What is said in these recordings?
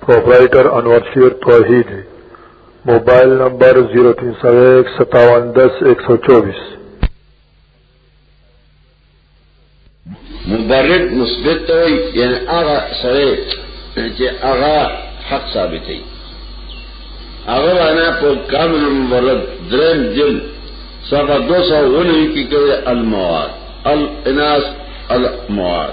پروپرائیٹر انور شیر توحید موبایل نمبر 03015710124 مبرد مثبت ته وي یعنی هغه سره چې هغه حق ثابت وي هغه معنا په کامل مبرد درم جل صفحه 209 کې کوي المواد الاناس المواد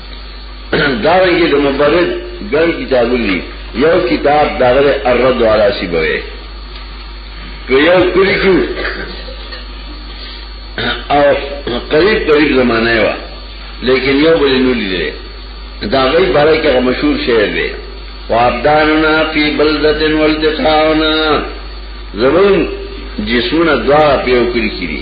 دارنګه د مبرد ګڼ کتابونه دي یو کتاب دغه الرد علی سیبوی که یو کلی کو او قریب قریب زمانه وا لیکن یو بل نو لیدل دا غي باره کې مشهور شعر دی وابداننا فی بلدتن والتقاونا زمون جسمونه دعا پیو کړی کړي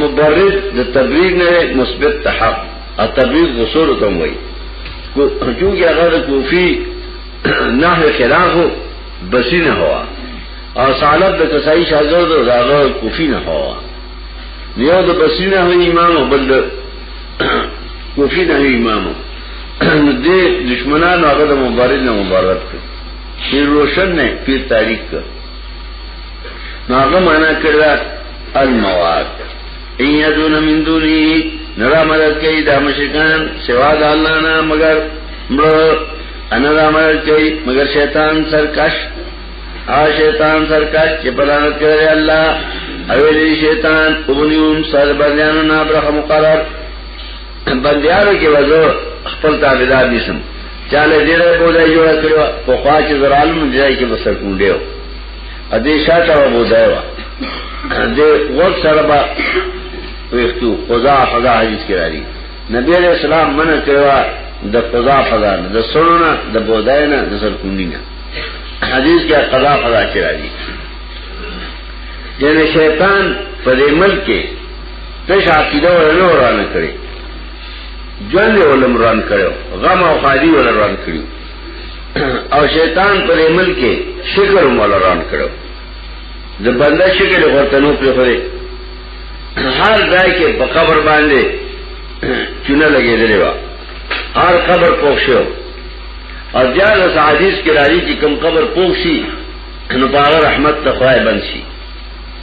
مبرد د تبریر نه مثبت ته حق او تبریر غصور ته وایي کو چونکه هغه د کوفی نه خلاف بسی نه هوا او سالب د کسای شاګرد او هغه کوفی نه هوا یو د بسی نه هوی امام او بل کوفی نه هوی امام دې دشمنانو هغه د مبارز نه مبارک کړ چې روشن نه پیر تاریخ کړ نو هغه معنا کړل المواد ان یدون من دونی نرا مدد کئی دا مشکان سوا دا اللہ نا مگر مرو انرا مدد کئی مگر شیطان سرکش آ شیطان سرکش چی پلانت کرے اللہ اویلی شیطان ابنیون سر بردیانو نابرخ مقرر بندیانو کی وزو خپل تابدار نیسم چاله دیره بوده جوړ کړو په خوا کې زرالم دی کې بسر کونډیو ادې شاته و بوځای و دې وخت سره به ویختو قضا قضا حدیث کې راځي نبی علیہ السلام منع کړو د قضا قضا نه د سړونه د بوځای نه د سرکونی نه حدیث کې قضا قضا کې راځي یعنی شیطان په دې ملک کې تش عقیده ورنه ورانه کړي جن ولمران کړو غم او خالی ولران کړو او شیطان پر عمل کې شکر مولران کړو د بنده شکر ورته نو پر خوري هر ځای کې په قبر باندې چونه لګېدلې و هر قبر پوښو او ځان د حدیث کې راځي چې کوم قبر پوښي نو باغ رحمت ته خدای بنسي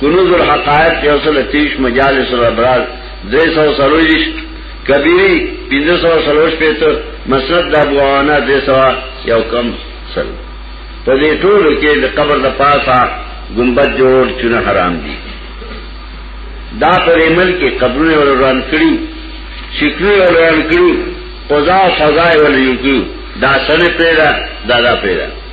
کنوز الحقائق یو سل تیش مجالس الابرار درې سو سلویش کبیری پنځه سو سلوش پیته مسند د ابو عوانه درې سو یو کم سل په دې ټولو کې د قبر د پاسه گنبد جوړ چونه حرام دي دا پر عمل کې قبرونه وران کړی شکرونه وران کړی قضا سزا ولې یو دا سره پیدا دا دا پیدا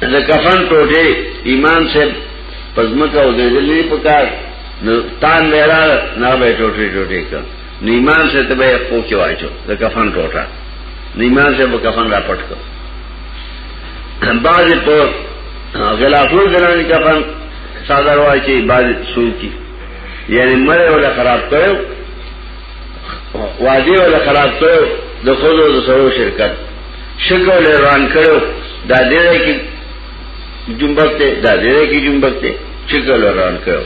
د کفن ټوټه امام صاحب پزمکه او دجلی په کار نو تان لرا نه به ټوټه ټوټه کړ نو امام صاحب ته به پوکي واچو د کفن ټوټه نو امام صاحب کفن را پټ کړ بعض په غلافو زنان کفن ساده واچي بعض سوچي یعنی مړ ولا خراب کړو واجی ولا خراب کړو د خود او د سرو شرکت شکل روان کړو دا دې کې جنبک ته دا دې کې جنبک ته شکل روان کړو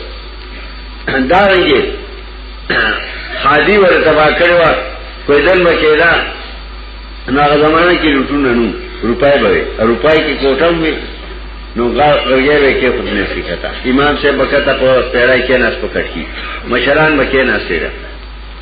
دا رنګه حاجی ور تبا کړو کوئی دن مکیدا نو هغه زمانه کې لټونه نو روپای به روپای کې کوټه مې نو غړګې به کې خود نه سکتا امام صاحب بکتا په پیرای کې ناس پکټ کی مشران بکې ناس سره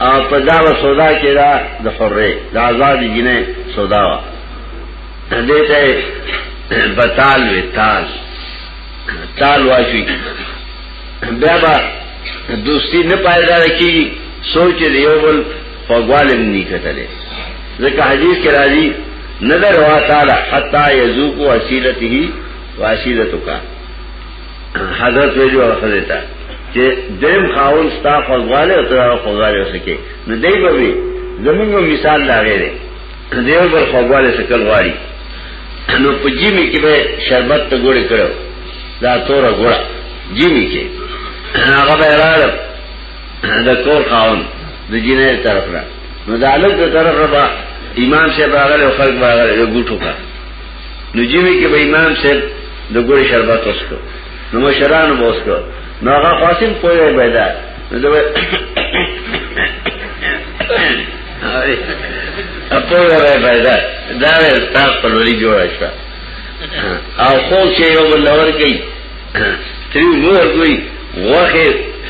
او په دا و سودا کې دا د حرې د آزاد جنې سودا وا دې ته بتال وی تال تال واچوي بیا با دوستی نه پایدار کی سوچ دی یو بل فغوالم نی کتلې ځکه حدیث کې راځي نظر وا تعالی حتا یذوق وسیلته واسیلتک حضرت ویلی و خزه تا چې دیم خاون ستا خوځواله او تر خوځواله وسکه نو دی به وي زمونږ مثال دا غیره دیو بل خوځواله سکل غواړي نو په جیمی کې به شربت ته ګوړې کړو دا تور ګوړه جیمی کې هغه به راړ دا کور خاون د جینې طرف را نو دا لږ طرف را ایمان سے باغله خلق باغله ګټو کا نو جیوی کې به امام صاحب د ګوړې شربت وسکو نو مشرانو به وسکو نو هغه قاسم پوهه پیدا نو دوی پوهه پیدا دا ور تاسو په لوري جوړ شو او خو چې یو بل لور کوي تری مور کوي وخه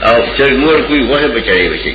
او چرګ مور کوي وخه بچړې بچي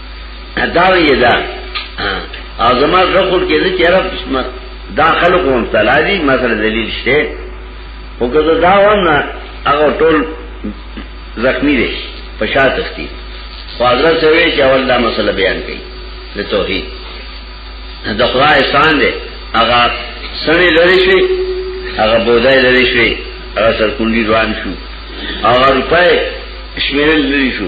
اداوی دا او زما غفور کې دې چیرې بسمت دا خلق هم تلادي مثلا دلیل شته او که دا ونه هغه ټول زخمی دي پشات استی خو حضرت سوي چې اول دا مسله بیان کړي د توحید د خدای احسان دی هغه سړی لري شي هغه بودای لري شي هغه سرکونډي روان شو هغه روپای شمیرل لري شو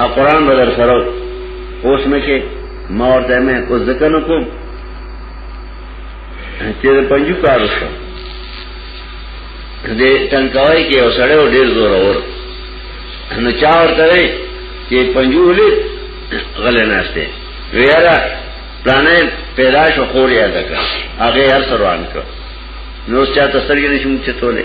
او قرآن بدر سرو اوس نه کې ما ورته مې اوس ذکر نه کوم چې د پنځو کار وشو دې تنکوي کې او سړی ډېر زور اور نو چا ورته وي چې پنځو ولې غلې ناشته ویرا پلانې پیدا شو خور یاد کړ هغه هر سروان کړ نو چا تسرګې نشم چتولې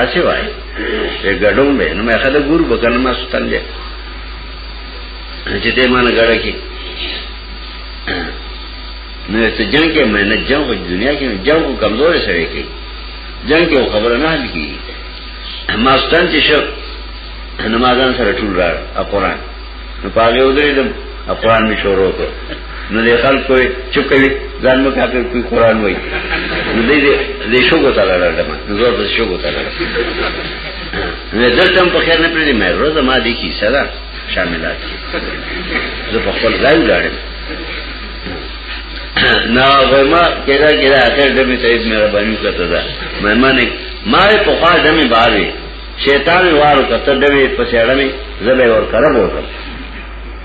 اسی وای چې ګډون به نو مې خلک ګور بکنه ما ستل دي چې دې مان ګړه کې نو ته جنگ کې مې نه جنگ په دنیا کې جنگ کو کمزور سره کې جنگ کې خبره نه حل کی ما ستل چې شو نمازان سره ټول را قرآن نو پاګه ودرېدم قرآن می شروع کړ نو دې خلکو چپ کړي ځان مو کافر کوي قرآن وایي نو دې دې شو ګوتا لړل ما نو زور دې شو ګوتا لړل نو دلته په خیر نه پرې مې روز ما دې کی سره شاملات زه په خپل ځای ولاړم نا غما کدا کدا اخر دمه طيب مهرباني وکړه دا مېمانه ما په خوا دمه باري شیطان وارو کته دوی په سیړمې زبې ور کرب وکړ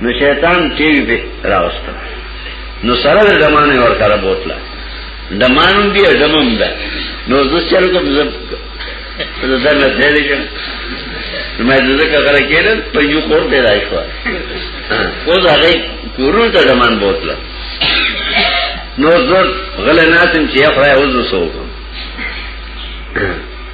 نو شیطان ټي وي به راوست نو سره د زمانه ور کرب وتلا د مان دی زمم ده نو زه چل کوم زب زه زه نه دې دې نو مې زه کړه کېدل په یو کور ته راځو او زه هغه کورو ته زمان بوتلا نو زه غل نه تم چې خدای وځو سو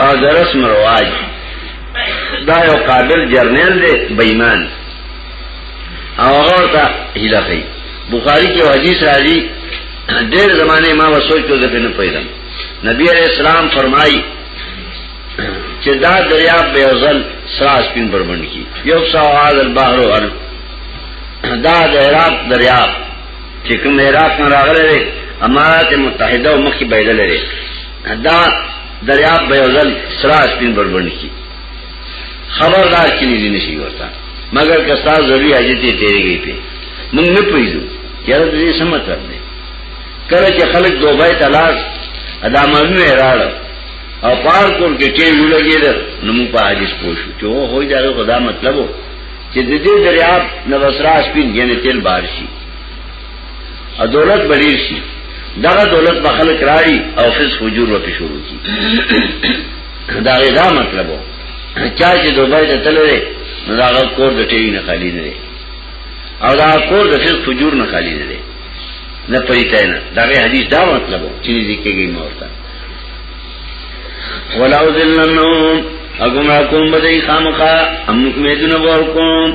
او درس مرواج دا یو قابل جرنیل دی بېمان او هغه ورته هیله کوي بخاری کې حدیث راځي ډېر زمانه ما وسوچ کو ځکه نه پیدم نبی علیہ السلام فرمایي چې دا دریاب به ځل سراس پین بربند کی یو سوال البحر ور دا د عراق دریاب چې کوم عراق نه راغلی امارات متحده او مخکې بایدل لري دا دریاب به ځل سراج پین بربند کی خبردار کلی دی نشي ورته مگر کستا ضروری حاجت یې تیرې گئی په موږ نه پوهیږو یاره دې څه مطلب دی کله چې خلک دوبای ته لاړ ادا مانو یې راړ او پار کول کې ټی وی لګیدل نو موږ په حدیث پوښو چې هو هوی دا خدا مطلب چې د دې دریاب نو سراج پین یعنی تل بارشي او دولت بډیر شي دغه دولت به خلک راړي او فسق وجور وته شروع کی دا غدا مطلب وو چا چې دوبای ته تللی نو دا کور د ټی نه خالی نه او دا کور د فسق وجور نه خالی نه دی نه پریته نه دا حدیث دا مطلب وو چې دې کېږي مورته ولاو ذلنهم اگمرا کون بدئی خامقا امک میدون بور کون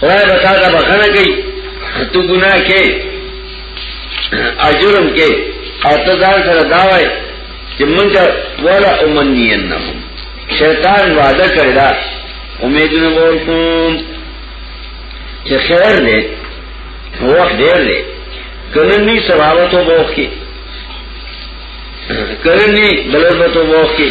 خدای به تا ته بخنه کوي تو ګناه کې اجرم کې او ته ځان سره دا وای چې مونږ ولا امنینهم شیطان وعده کړی دا امیدونه ورکوم چې خیر دې وخت ډېر دې کله ني سباوتو بوخ کې کله ني بلوتو بوخ کې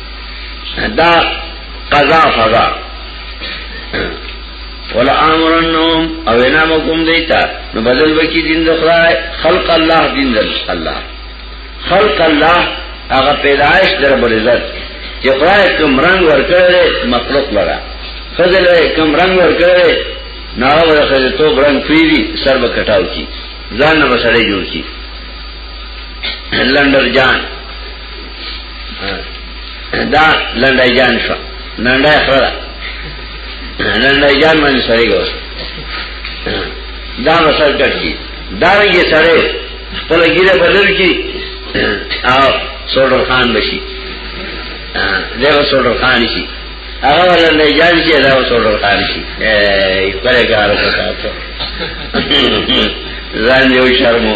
دا قضا فضا ولا امرنهم او انا مقوم دیتا نو بدل وکي دین د خدای خلق الله دین د الله خلق الله هغه پیدائش در بل عزت چې خدای کوم رنگ ورکړي مخلوق لرا خزل کوم رنگ ورکړي نو هغه خزل تو برنګ پیری سر به کټاو کی ځان نه بسړې جوړ کی لندر جان دا لنډای جان شو لنډای خره لنډای جان باندې سړی ګو دا مسل کټي دا یې سړی خپل ګیره بدل کی او سوډر خان بشي دا سوډر خان شي هغه ولنډای جان شي دا سوډر خان شي ای پر کار وکړه ځان یو شرمو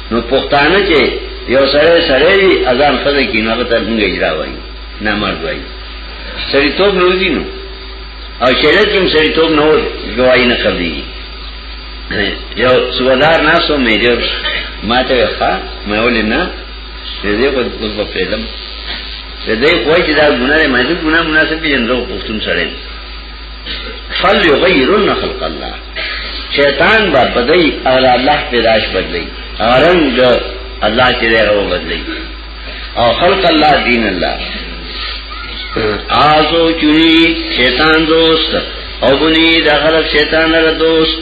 نو پښتانه چې یو سره سره وي اذان خزه کې نه غته موږ اجرا وایي نه مرګ وایي سړی توپ نه وځي نو او شریعت کې سړی توپ نه وځي گواہی نه کوي یو سودار ناسو مې جو ماته ښا مې ولې نه دې په اوس په پیلم دې کوی چې دا ګناه نه مې ګناه مناسب دي نو پښتون سره فل یغیرن خلق الله شیطان با بدای او الله پیدائش بدلی رنگ الله چې راو بدلی او خلق الله دین الله آزو چوی شیطان دوست او بنی دخل شیطان را دوست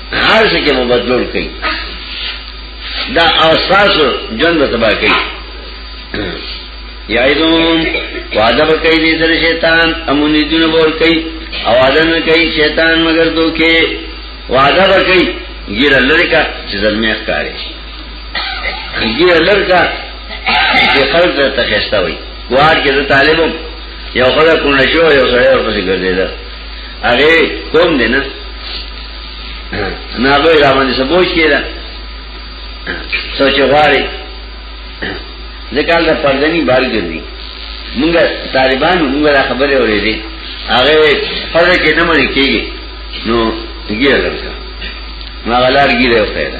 هر څه کې مبدلول کوي دا اوساس جون به تبا کوي یایدون وعده به کوي دې در شیطان امونی دونه ور کوي او وعده نه کوي شیطان مگر دوکه وعده به کوي ګیر لری کا چې زلمه ښکارې ګیر لر کا چې خلک ته تخښتا وي وار کې د طالبو یو خدای کو نشو یو سره ورپسې ګرځیدل هغه کوم دی نه نه هغه را باندې سبوج کیدا سوچ غواړي ځکه دا پردني بار ګرځي موږ طالبان موږ دا خبره اورې دي هغه فرض کې نه مړ کیږي نو ګیر درته ما غلار ګیره وخیره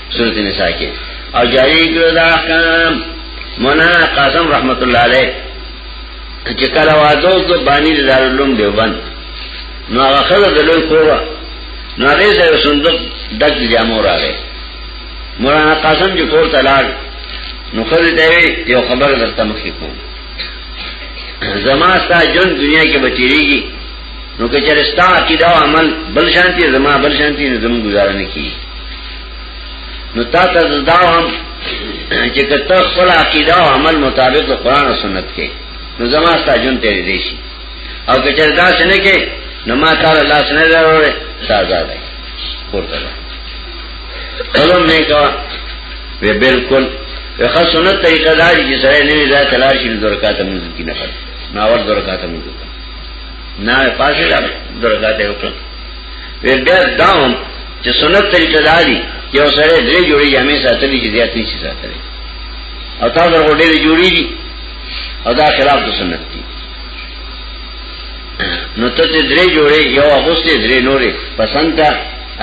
سورت نساء کې او جاری کړو دا احکام مونا قاسم رحمت الله علیه چې کله وادو کو باندې دارالعلوم دیوبند نو هغه خلک د لوی کوه نو هغه سره صندوق دک جامو راغی مولانا قاسم چې کور ته لاړ نو خو دې یو خبر درته مخې کوم زما ستا جون دنیا کې بچیږي نو که چرستا عقیده او عمل بل شانتی زما بل شانتی نو زموږ گزاره نه کیږي نو تا ته دا هم چې کته خپل عقیده او عمل مطابق د قران او سنت کې نو زما ستا جون ته دی شي او که چېرې دا څنګه کې نو ما تعالی الله سره راوړې ساده دی ورته قلم نه کا وی بالکل وخا سنت طریقہ دا چې سره نه دا تلاشي د درکات موږ کې نه کړ ناور درکات موږ نه پاسه درکات یو کړ وی بیا داون چې سنت طریقه داري یو سره درې جوړي جامې ساتلې چې زیات نشي ساتلې او تا در غوډې جوړي دي او دا خلاف د سنت دي نو ته درې جوړي یو اغوستې درې نورې پسند کا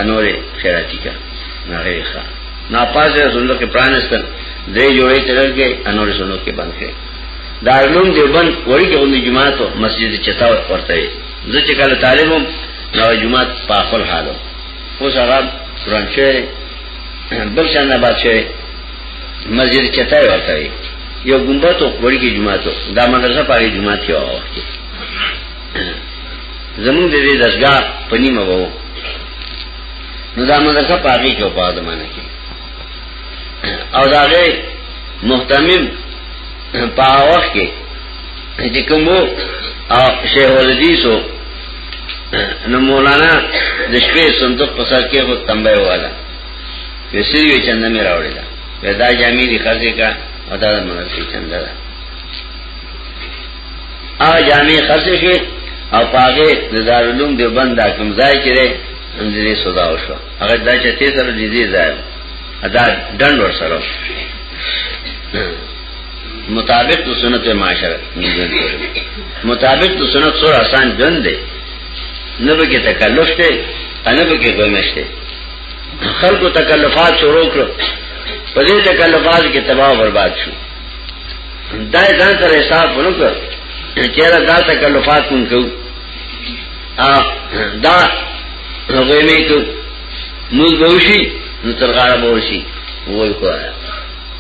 انورې خیراتی کا نه ښه نا پاس رسول الله کې پرانستل درې جوړي ترل کې انورې سنت کې بند کړي دا علوم دیوبند وړي کې غوندي جماعت مسجد چتاوت ورته زه چې کله طالب وم نو جمعات په خپل حالو اوس هغه قرآن شوی بل شان نه باد شوی مسجد چته ورته وي یو ګمبت او وړي کې جمعات دا مدرسه پاره جمعات یو وخت زمون د دې دسګار په نیمه وو نو دا مدرسه پاره کې په ادمانه کې او دا غي محتمم په وخت کې چې کوم او شیخ الحدیثو نو مولانا د شپې صندوق په سر کې هو تنبه واله وسې یو چنده مې راوړی دا ودا جامې دي خرڅه کا ادا منسي چنده دا ا جامې خرڅه شي او پاګه د دارالعلوم دیوبند دا کوم ځای کې ده اندې سودا وشو هغه دا چې ته سره دې ځای ادا ډنډ ور سره مطابق د سنت معاشره مطابق د سنت سره آسان ژوند دی نه به کې تکلف دی نه به کې غمشته خلکو تکلفات شروع کړ په دې تکلفات کې تباہ او برباد شو دا ځان تر حساب ونکړ چیرې دا تکلفات مونږ کو ا دا غوېمې کو موږ بوشي نو تر غاړه بوشي وای کوه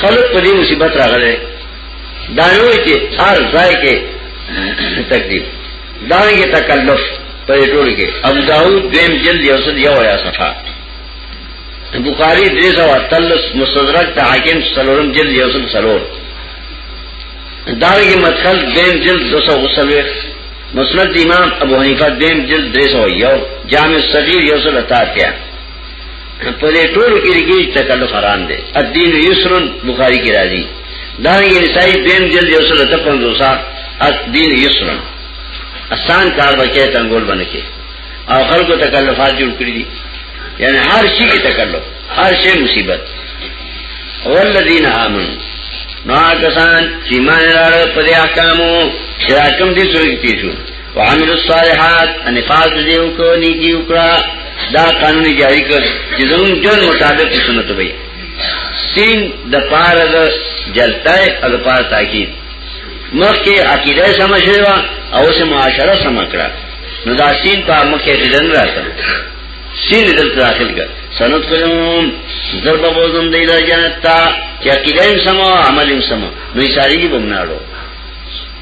خلق په دې مصیبت راغله دا نو چې هر ځای کې تکلیف دا یې تکلف په ټول کې ابو داود دیم جلد یو سل یو یا صفه بخاری دې سو تلس مستدرک ته حاکم سلورم جلد یو سل سلور دا یې مدخل دیم جلد 290 مسند امام ابو حنیفه دیم جلد 301 جامع صغیر یو سل 83 په دې ټول کې لري تکلف حرام دی الدين يسر بخاري کې راځي دا یې نسائی دیم جلد یو سره ته پنځوسا الدين يسر آسان کار بچي تنګول بنکي او خلکو تکلفات جوړ کړی دي یعنی هر شي کې تکلف هر شي مصیبت والذین آمنوا نو کسان چې مان لرل په دې احکامو شراکم دي سورې کې شو وعمل الصالحات انفاق دیو کو نیکی وکړه دا قانون جاری کړ چې زمون جن مطابق سنت وي سین د پار د جلتای او د پار تاکید مخکې عقیده سم شوی او سه معاشره سم کړه نو دا سین په مخکې ځدن راځه سین دل داخل کړ سنت کوم ضرب بوزم دی دا جنت تا چې عقیده سم او عمل سم نو یې ساری بمناړو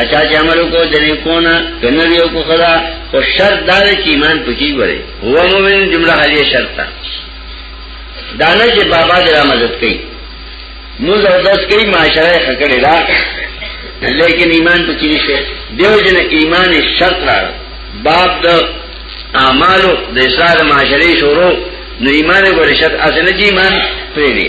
اچھا چې عمل کو دني کو نه کنه یو کو خدا او شرط دا چې ایمان پکې وره هو مومن جمله حالیه شرط ده دا نه چې بابا دې را مدد کوي نو زردس کوي معاشره خکړه را لیکن ایمان پکې نشته دیو جن ایمان شرط را باب د اعمالو د اسلام معاشري شروع نو ایمان ګورشت اسنه چې ایمان پرې دی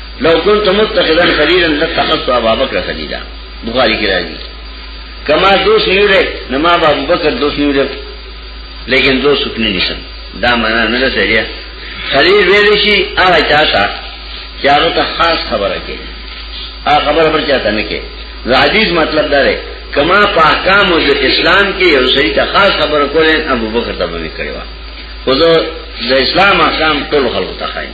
لو كنت متخذا خليلا لاتخذت ابا بكر خليلا بخاری کی راضی کما دوست نیو رے نما ابو بکر دوست نیو رے لیکن دوست اپنے نشن دا مانا نہ سریا خلیل ویلی شی آ چاہتا چاہتا تا خاص خبر کے آ خبر پر چاہتا نکے دا حدیث مطلب دا رے کما پا احکام و اسلام کی یو سری تا خاص خبر کولین ابو بکر تا بمی کرے وا خود دا اسلام احکام طول خلق تا خائن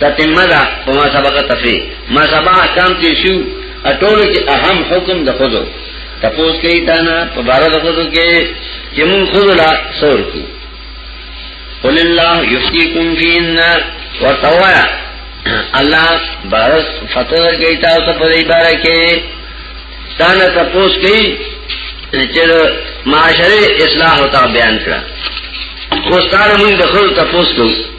تتمه دا په ما سبقه تفریح ما سبا احکام کې شو اټول کې اهم حکم د خودو تپوس کوي تا نه په بار د خودو کې چې مون خود لا سور کو قل الله یفتیکم فین وتوایا الله بارس فتور کوي تا ته په دې بار کې تا نه تپوس کوي چې معاشره اصلاح او تا بیان کړه کوستانه مون د خود تپوس کوي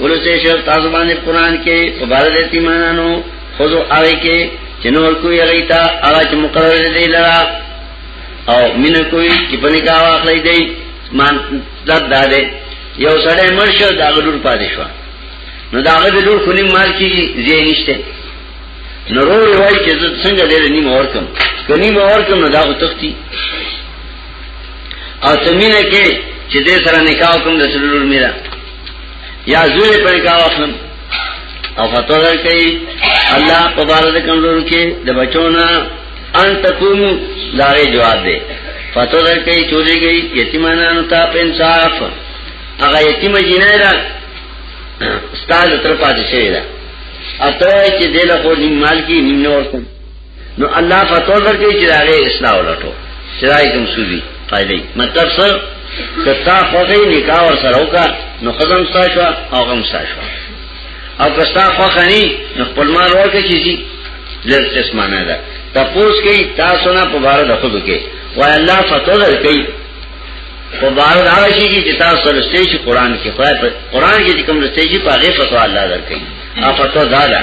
ولسته شو تاسو باندې قران کې عبارت ایمانانو خود اوی کې چنور کوی غیتا هغه چې مقرر دی لرا او مين کوی چې په نکاح واخلې دی مان دد داده یو سړی مرشه دا غلور پاتې شو نو دا غلور لور خونی مال کې زی نشته نو رو وای چې څنګه دې نیم ورکم کني مې ورکم نو دا تختی او سمینه کې چې دې سره نکاح کوم د سرور میرا یا زوی په نکاح واخلم او خطر کوي الله په بار د کمزور کې د بچونه ان تکوم داري جواب دی فتو در کوي چوری گئی یتیمانانو ته په انصاف هغه یتیم جنې را استاد تر پاتې شوی دا اته چې دله خو نیمال کې نیم نور کوم نو الله فتوا ورکړي چې هغه اصلاح ولټو چې راي کوم سوزي قاعده مطلب سر کتا خوغه نکاح ور سره وکا نو خزم ستا شو او غم ستا شو او کستا خوغه ني نو خپل مال ورکړي چې لږ څه معنا ده تپوس کوي تاسو نه په بار د خود کې وای الله فتوا ورکړي په بار دا شي چې تاسو سره ستې شي قران کې خدای په قران کې کوم ستې شي په هغه فتوا الله درکړي افتو دادا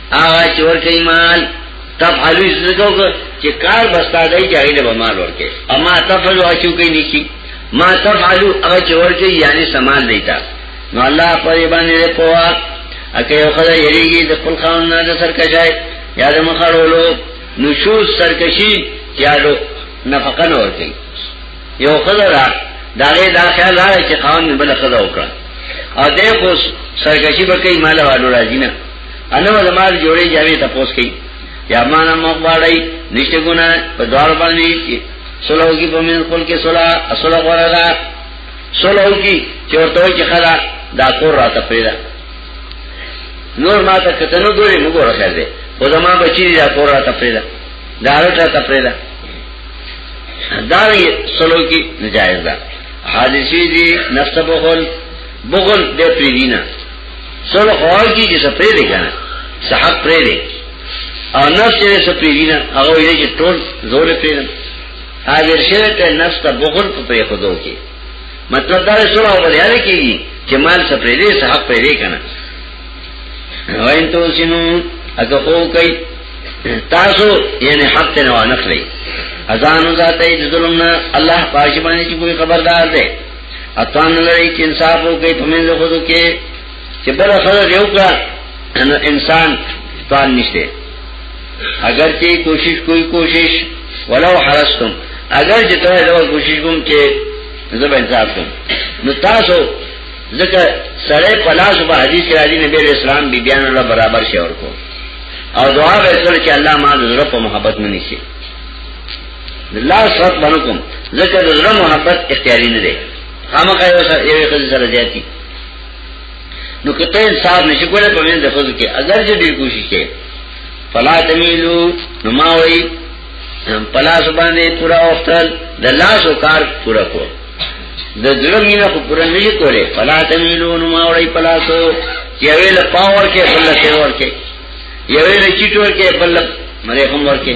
آغا چه ورکی مال تفعلو ازدکو که چه کار بستا دائی چه اغیل با مال ورکی اما تفعلو اچو کئی نیچی ما تفعلو اغا چه ورکی یعنی سمال دیتا نو اللہ قریبانی دے پوا اکه یو خدای یریږي د خپل خان نه د سرکشای یا د مخړولو نشوز سرکشي یا د نفقه نه ورته یو خدای را داغه دا خیال راځي چې خان بل خدای وکړه او دغه سرکشي به کوي مال والو راځي نه انو زمار جوړې جامې تاسو کې یا معنا مغواړی نشته ګنا په دوار باندې سلو کی په من خپل کې سلا اصل غره دا سلو کی چې ورته وي چې خلا دا کور راته پیدا نور ما ته کته نو ګوري موږ راخل دي خو زما بچی دا کور راته پیدا دا راته پیدا دا سلو کی نجایز ده حادثی دی نفس بغل بغل دے پریدینا سره خوای کی چې سپری دی کنه صحت پرې دی او نفس یې سپری دی نه هغه یې چې ټول زور پرې نه حاضر شوه ته نفس ته بغل په پرې خدو کې مطلب دا سره او بیا نه کیږي چې مال سپری دی صحت پرې دی کنه وین تو سینو اګه خو کوي تاسو یعنی حق ته نه نخلی اذان ذاته ظلم نه الله پاجبانی چې کوئی خبردار دی اتوان لري چې انصاف وکړي په منځ خودو کې چې بل خلک یو کا نو انسان توان نشته اگر چې کوشش کوئی کوشش ولو حرستم اگر چې ته دا کوشش کوم چې زب انصاف کوم نو تاسو ځکه سره پلاس په حدیث کې راځي نبی اسلام بی بیان الله برابر شي ورکو او دعا به سره چې الله ما زړه په محبت منی شي لا شرط باندې کوم ځکه د زړه محبت اختیاري نه دی خامخا یو سره یو خزه سره زیاتی نو کته انصاف نشي کولای په منځ د خزه کې اگر چې ډیر کوشش کې فلا تمیلو نو ما وای پلا سبانه پورا وختل د لاس او کار پورا کو د زړه مینا په پورا نه کولای فلا تمیلو نو ما وای پلا سو چې ویل پاور کې بل څه ور کې یوې لچیټور کې بل مری هم ور کې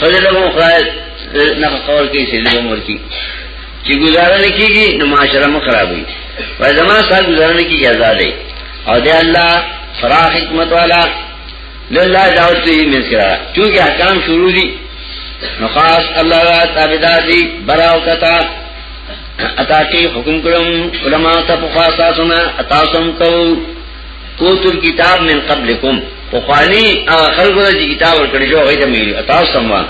خدای له مو خدای نه قول کې سي له عمر کې چې گزاره نه کیږي نو معاشره مو خرابوي په زما سره گزاره نه کیږي آزاد دی او دی الله فرا حکمت والا لله دعوت دې من سره چونکه احکام شروع دي نو خاص الله را تابعدار دي براو کتا اتا کې حکم کړم علما ته په خاصه سنا اتا سم کو اوتل کتاب من قبلکم وقانی هغه خلکو چې کتاب ورکړي شو هغه ته مې عطا سموا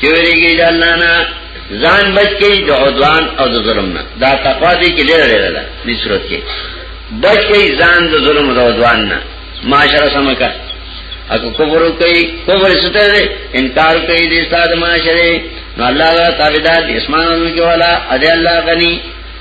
چې ویریږي د الله نه ځان بچ کې د عدوان او د ظلم نه دا تقوا دې کې لري لري ده دې صورت کې بچ کې ځان د ظلم او عدوان نه معاشره سم کا اګه کوبر کوي کوبر ستر انکار کوي د استاد معاشره نو الله تعالی دا اسمانونو کې والا اده الله غني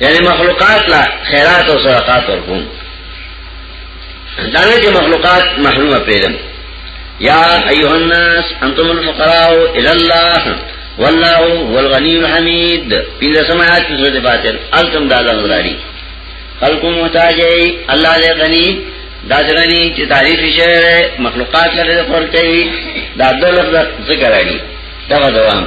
یعنی مخلوقات لا خیرات او صدقات ورکوم دانه چې مخلوقات محرومه پیدم یا ایها الناس انتم الفقراء الى الله والله هو الغني الحميد پیدا سمات سورۃ فاتر التم دادا غزاری خلق محتاج الله دې غنی دادرانی چې تعریف شعر مخلوقات لري خپل کوي دا دولت ذکر اړي دا دوام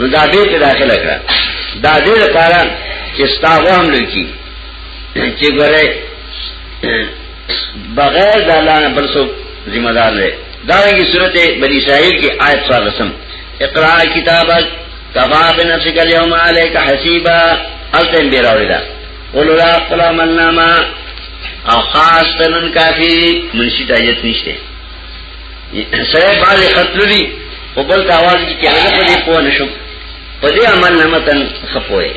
نو دا دې ته داخله کړه دا دې لپاره چې ستاسو هم لکی چې ګره بغیر د الله نه بل څوک ذمہ دار دی دا رنګي صورت بنی اسرائیل کې آیت سره رسم اقرا کتابک کفا بنفسک اليوم عليك حسیبا التم بیراوی دا قل لا قل عملنا ما او خاص تنن کافی منشی تاجت نشته سره باندې خپلولي په بل تاواز کې کې هغه په دې پوه نشم په دې عمل نه متن خپوي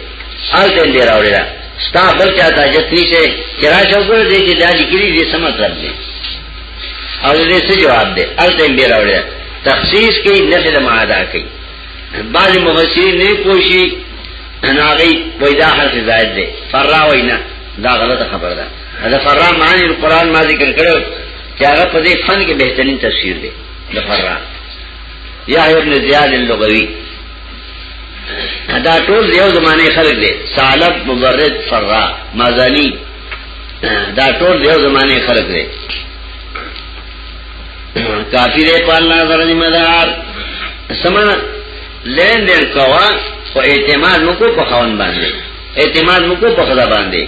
آل دې دې راوړل ستا بل چا ته جت نشي چې راشه وګور دې چې دا لیکلي دې سم مطلب دی او دې څه جواب دی آل دې دې راوړل تخصیص کې نفي د معادا کوي بعض مفسرین نه کوشي اناغي پیدا حرف زائد دی فرا وینا دا غلطه خبره ده دا فرا معنی القرآن ما ذکر کړو چې هغه په دې فن کې بهترین تفسیر دی د فرا یا ابن زیاد اللغوی دا ټول یو زمانه خلق دی سالب مبرد فرا مازانی دا ټول یو زمانه خلق دی کافی دی په الله سره ذمہ دار سمنا لین دین کوا خو اعتماد مکو په خاون باندې اعتماد مکو په خدا باندې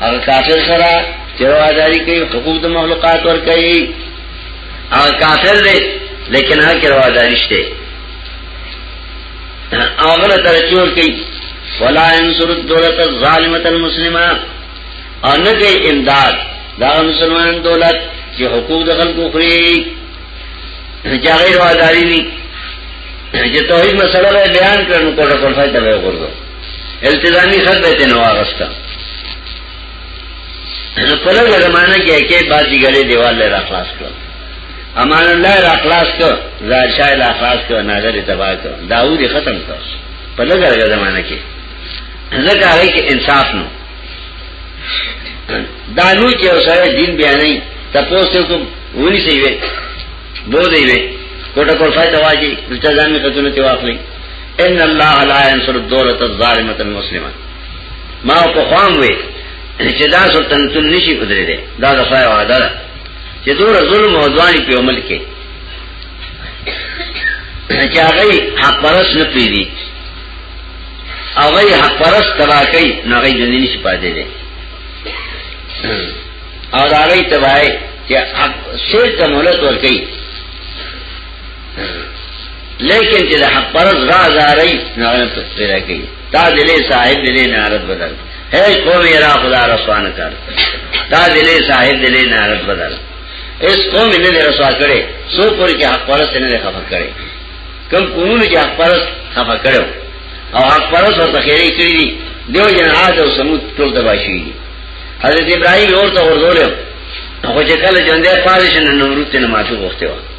هغه کافر سره چې رواداری کوي حقوق د مخلوقات ور کوي هغه کافر دی لیکن هغه کې رواداری شته هغه له ترقی ور کوي ولا انصر الدولت الظالمه المسلمه او نه کوي امداد دا مسلمان دولت چې حقوق د خلکو خوري چې هغه رواداری نه چې توحید مسله بیان کړو کوټه کوټه ته وګورئ التزامی خط بیتے نواغستا نو پلو کا زمانہ کیا کہ بعد دیگرے دیوال لے راخلاص کرو امان اللہ راخلاص کرو زہر شاہ راخلاص کرو ناظر تباہ کرو داود ختم کرو پلو کا زمانہ کیا ذکر آگئی کہ انصاف نو دانو چې اوسره دین بیانې تاسو ته کوم ونی سی وې بو دی وې کوټه کوټه ته واجی چې ځان می کتونه ته واخلې ان الله لا ينصر الدوله الظالمه المسلمه ما په خوان وې چې دا سو تنتن نشي پدري دي دا د خدای وعده ده چې دور ظلم او ځواني په عمل کې چې هغه حق پرس نه پیری هغه حق پرس تبا کوي نه غي ژوندۍ نشي پاتې دي او دا غي تبای چې حق سر ته مولت ور کوي لیکن چې د حق پرز را زارای نو هغه ته پیدا کوي تا دلې صاحب دلې نارد بدل ہے قوم را خدا رسوان کر تا دلې صاحب دلې نارد بدل اس قوم نه رسوا کړي سو پر کې حق پرز نه خفه کړي کم قومونه چې حق پرز خفه کړو او حق پرز ورته خیری کړی دي دیو جن عاد او سمود ټول تباشي دي حضرت ابراهيم ورته ورغول خو چې کله ژوندې پاره شنه نمرود ته ماتو وخته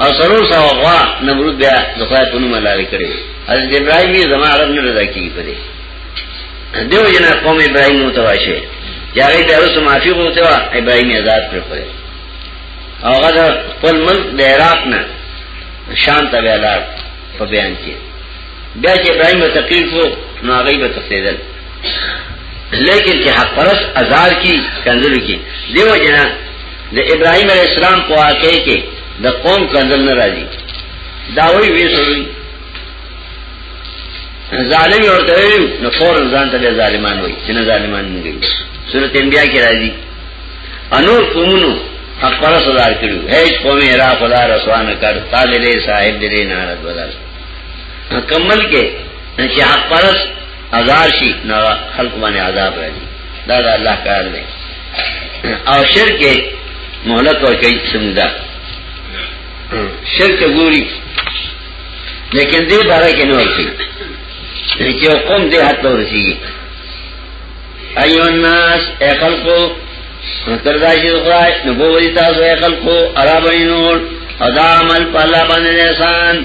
او سرور سوا غوا نمرود بیا دخواه پنو ملالی کرده حضرت ابراهیمی زمان عرب نرزا کی پده دیو جنا قوم ابراهیم متواشه جاگئی تیروس معافی غوته و ابراهیم ازاد پر پده او غدا پل ملک د عراق نه شام ته ویلار په بیان کې بیا چې ابراهیم ته تقریر کو نو هغه به تفصیل لیکن چې حق پرس ازار کی کندل کی دیو جنا د ابراهيم عليه السلام په واقع کې د قوم کندل نه راځي دا وی وی سوي ظالم ورته وی نو فور ځان ته ظالمان وي چې نه ظالمان نه دي سورۃ انبیاء کې راځي انور قومونو خپل صدر کړو هیڅ قوم یې را خدا رسوان کړ تاجلې صاحب دې نه رات بدل کمل کې چې حق پرست ازار شي نو خلق باندې عذاب راځي دا د الله کار دی او شرک مهلت ورکړي سمدا شرک ګوري لیکن دې باره کې نه ورکړي چې قوم دې حد ورسیږي ایو الناس اے خلقو تر دا چې خدای نو بووي تاسو اے خلقو عربینو ادا عمل په الله باندې احسان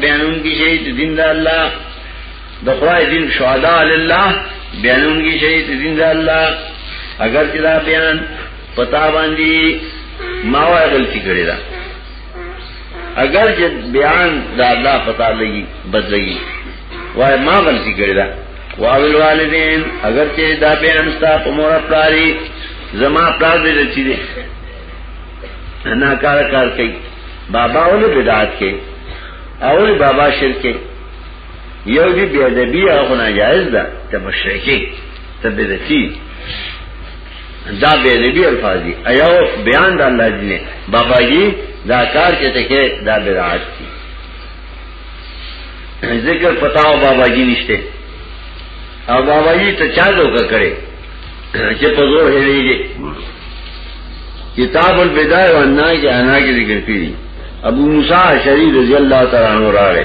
بیانون کی شهید دین د الله د خوای دین شهدا لله بیانون کی شهید دین د الله اگر چې دا بیان پتا باندې ما وایي غلطي کړې ده اگر چې بیان د الله پتا لګي بدلږي وای ما غلطي کړی دا واول والدین اگر چې دا بیان ستا په مور پلاری زما پلار دې رچی دي انا کار کار کوي بابا ولې بدعت کې اول بابا شرک کې یو دې بی ادبی هغه ناجایز ده ته مشرکی ته بدعتي دا بے نبی الفاظ دی ایو بیان دا اللہ دینے بابا جی دا کار کے تکے دا براعت کی ذکر پتاو بابا جی نشتے او بابا جی تا چا دوکا کرے چه پزور ہے نہیں جی کتاب البداع و انا کے انا کے ذکر پیری ابو موسیٰ شریف رضی اللہ تعالیٰ عنہ را رہے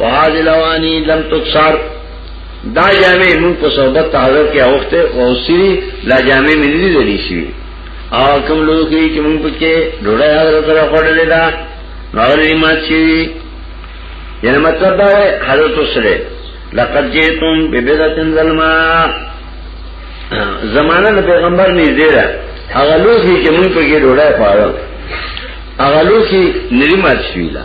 وهذه لوانی لم تکسر دا جامع مون په صحبت تعذر کې اوخته او سری لا جامع مې نه لري شي او کوم لوګي کې مون پکې ډوړا حضرت را پړلې دا نورې مات شي یعنی مطلب دا ہے حضرت سره لقد جئتم ببدعه ظلما زمانہ د پیغمبر نږدې ده هغه لوګي کې مون پکې ډوړا پاره هغه لوګي نری مات شي لا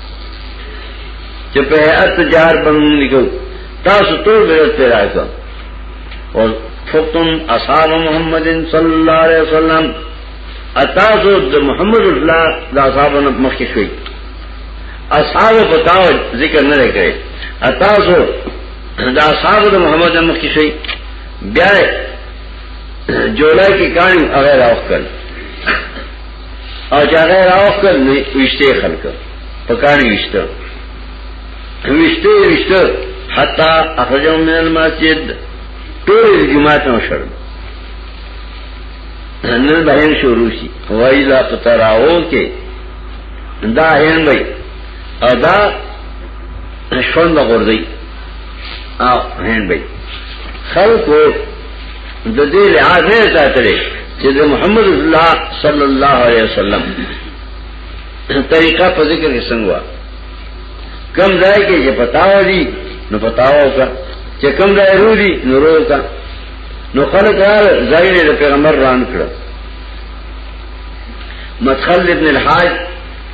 چې په هيئت جار باندې لیکو تاسو ټول غیرت پیدا کړ او فقتم اصحاب محمد صلی الله علیه وسلم اتاسو د محمد الله د اصحابو نه مخکې شوي اصحاب بتاو ذکر نه لري اتاسو د اصحاب د محمد نه مخکې شوي بیا جولای کې کانی هغه راوخل او چې هغه راوخل نو وشته خلک په کاني وشته وشته وشته حتا اخرجو من المسجد ټول جمعه ته شړ نن بهر شروع شي وای لا پتا راو کې دا هین وای ادا شوند غردی او هین وای خلکو د دې لحاظ نه ساتلې چې د محمد الله صلی الله علیه وسلم طریقه په ذکر کې څنګه وا کم ځای کې چې پتاو دي نو پتاو کا چې کم ځای رو دي نو رو کا نو خلک هر ځای له پیغمبر روان کړ مدخل ابن الحاج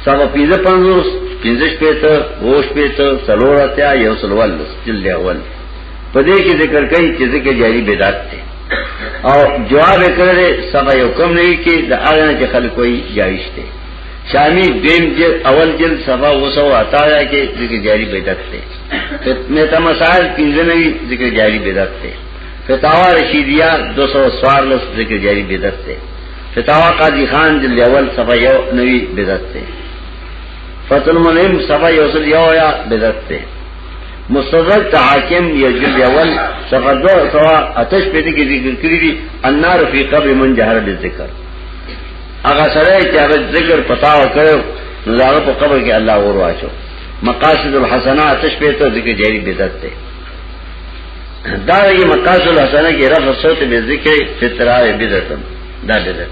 سبا پیزه پنځوس پنځه شپېته اوس شپېته څلور اتیا یو سلوال جلد اول په دې کې ذکر کوي چې ذکر جاری بدعت دی او جواب کړی سبا یو کم نه کې د اړه چې خلک کوي جایز دی شامی دیم جل اول جل سبا وسو عطا یا کې ذکر جاری بدعت دی فتنه تم مسائل پنځنوي ذکر جاری بدعت دی فتاوا رشیدیہ 214 ذکر جاری بدعت دی فتاوا قاضی خان جل اول سبا یو نوی بدعت دی فتح المنعم سبا یو سل یو یا بدعت دی مستدرک حاکم یجل اول صفحه 208 په دې کې ذکر کړی دی النار فی قبر من جهر بالذکر هغه سره چې هغه ذکر پتا وکړو نو هغه په قبر کې الله اور واچو مقاصد الحسنه آتش په ته ذکر جاری بدعت ده دا یې مقاصد الحسنه کې رفع صوت به ذکر فطرای بدعت دا بدعت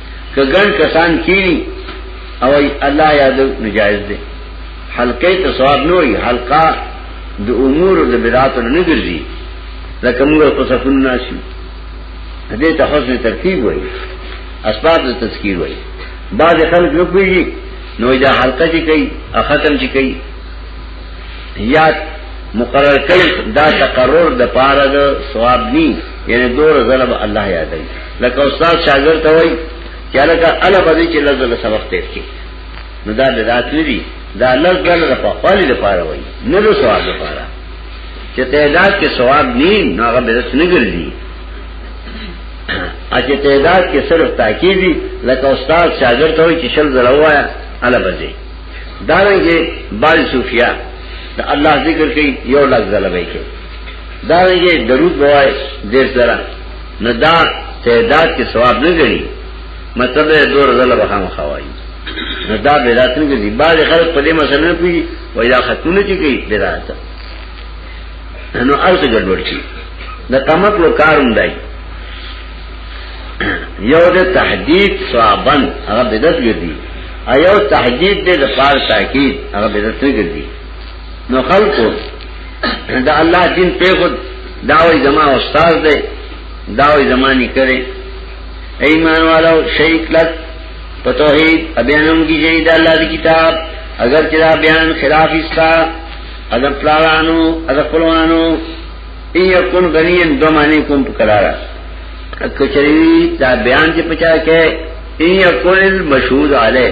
که ګڼ کسان کینی او الله یاد نجایز دی حلقه ته ثواب نه وي حلقه د امور د بدعات نه ګرځي لکه موږ په صفونو ناشي دې ته حسن ترتیب وایي اسباب د تذکیر وایي بعض خلک نه پیږي نو دا حلقه چې کوي اختم چې کوي یاد مقرر کړي دا تقرر د پاره د ثواب ني یعنی دور ظلم الله یادوي لکه استاد شاګرد ته وایي چې لکه الا بدی چې لږ له سبق تیر کی نو دا بدعت نه دي دا لږ ګل د پخوالي لپاره وایي نه د ثواب لپاره چې تعداد کې ثواب نه نو هغه بدعت نه ګرځي اچھا تعداد کې صرف تاکید دي لکه استاد شاګرد ته وایي چې شل زره وایا الا بدی دا رنګه بال صوفیا دا الله ذکر کوي یو لږ زره وایي دا رنګه درود بوای دیر زره نه دا تعداد کې ثواب نه غړي مطلب یې دور زله به هم خوایي نه دا بدعت نه دي بعض خلک په دې مسله نه پوي وای دا ختمونه چې کوي بدعت نو ارته ګډوډ شي د قامت لو کاروم دی یو د تحدید ثوابن هغه بدعت ګرځي ایو تحدید دې د پار تاکید هغه بدعت ګرځي نو خلقو دا الله دین پہ خود داوی زما استاد دے داوی زمانی کرے ایمان والا شریک لت پتوحید ابیانم کی جہید اللہ دی کتاب اگر چرا بیان خلاف حصہ ادب پلارانو ادب پلوانو ای یکن غنین دو معنی کم پکرارا کچری دا بیان چی پچا کے ای یکن المشہود علیہ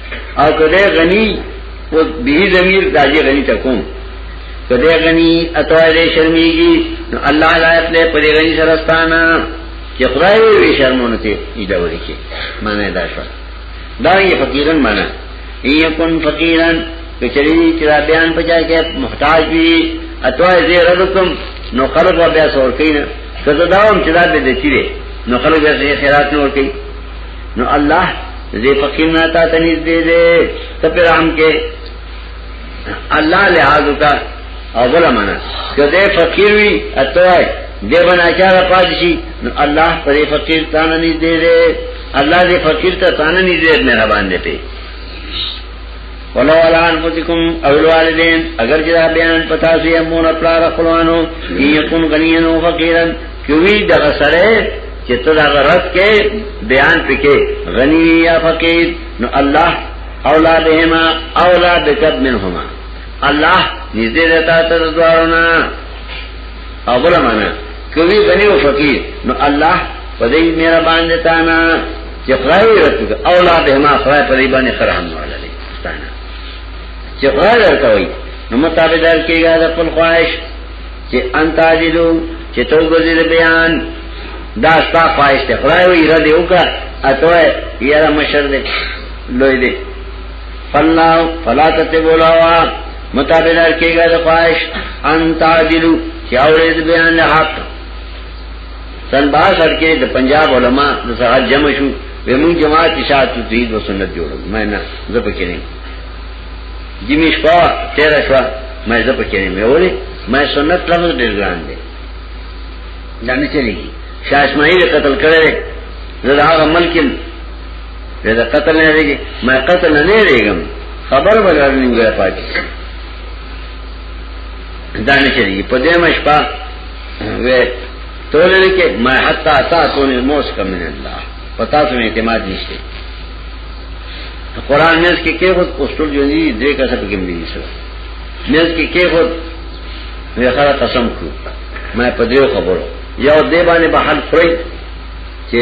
او کده غنی و به ضمیر داجی غنی تکون کده غنی اتوائے دے شرمیگی نو اللہ لائق لے پدے غنی سرستانا چه خدای وی شرمونو تے ایدہ ولی کے معنی دا شوا دا یہ فقیرن معنی ایکن فقیرن کچری چرا بیان پچا کے محتاج بھی اتوائے دے ردکم نو خلق و بیاس اور کئی نا کده داوام چرا بے دیتی دے نو خلق بیاس خیرات نور کئی نو الله زی فقیم نه تا تنیز دے دے ته پیرام کې الله لحاظ کا او بل معنا کده فقیر وی اتوای دې بنا چار پادشي نو الله پر فقیر تان نه دے دے الله دې فقیر ته تان نه دے مهربان دې په ولو علی انفسکم او الوالدین اگر جدا بیان پتا سی امون اپلا رخلوانو یکون غنین و فقیرن کیوی دغه سره چې ته دا غرض کې بیان پکې غنی یا فقیر نو الله اولادهما اولادک منهما الله نږدې ده تاسو دوارونه او بلا مانا کوي غني او فقير نو الله په دې میرا باندې تانا چې خدای ورته اولاد ما خدای په دې باندې خرام ولري تانا چې خدای ورته وي نو متابدار کېږي د خپل خواهش چې انت عاجزو چې تو ګرځي بیان دا ستا خواهش ته خدای وي را دی وکړه اته یاره مشر دې لوی دې فلا فلا تتبولاوا متابدار کېږي د خواهش ان تعدلو چې اورید بیان حق سن با سر کې د پنجاب علما د سره جمع شو به مون جماعت اشاعت توحید و سنت جوړو مې نه زه پکې نه جمی شپا تیرا شوا میں زب چلے میں بولے میں سنت لفظ ڈر گران دے جانے چلے گی شاہ اسماعیل قتل کرے زدہ عمل کن وې دا قتل نه لري ما قتل نه لريګم خبر ولا نیمګړی پاتې دا نه چلیږي په دې مشپا وې تولنه کې ما حتا اساسون الموس کم من الله پتا سم اعتماد نشته قرآن میز کې کې خود پوسټل جو دي دې کا څه پکې ملي سره میز کې کې خود وی خره قسم کو ما په دې خبرو یو دې باندې به حل فري چې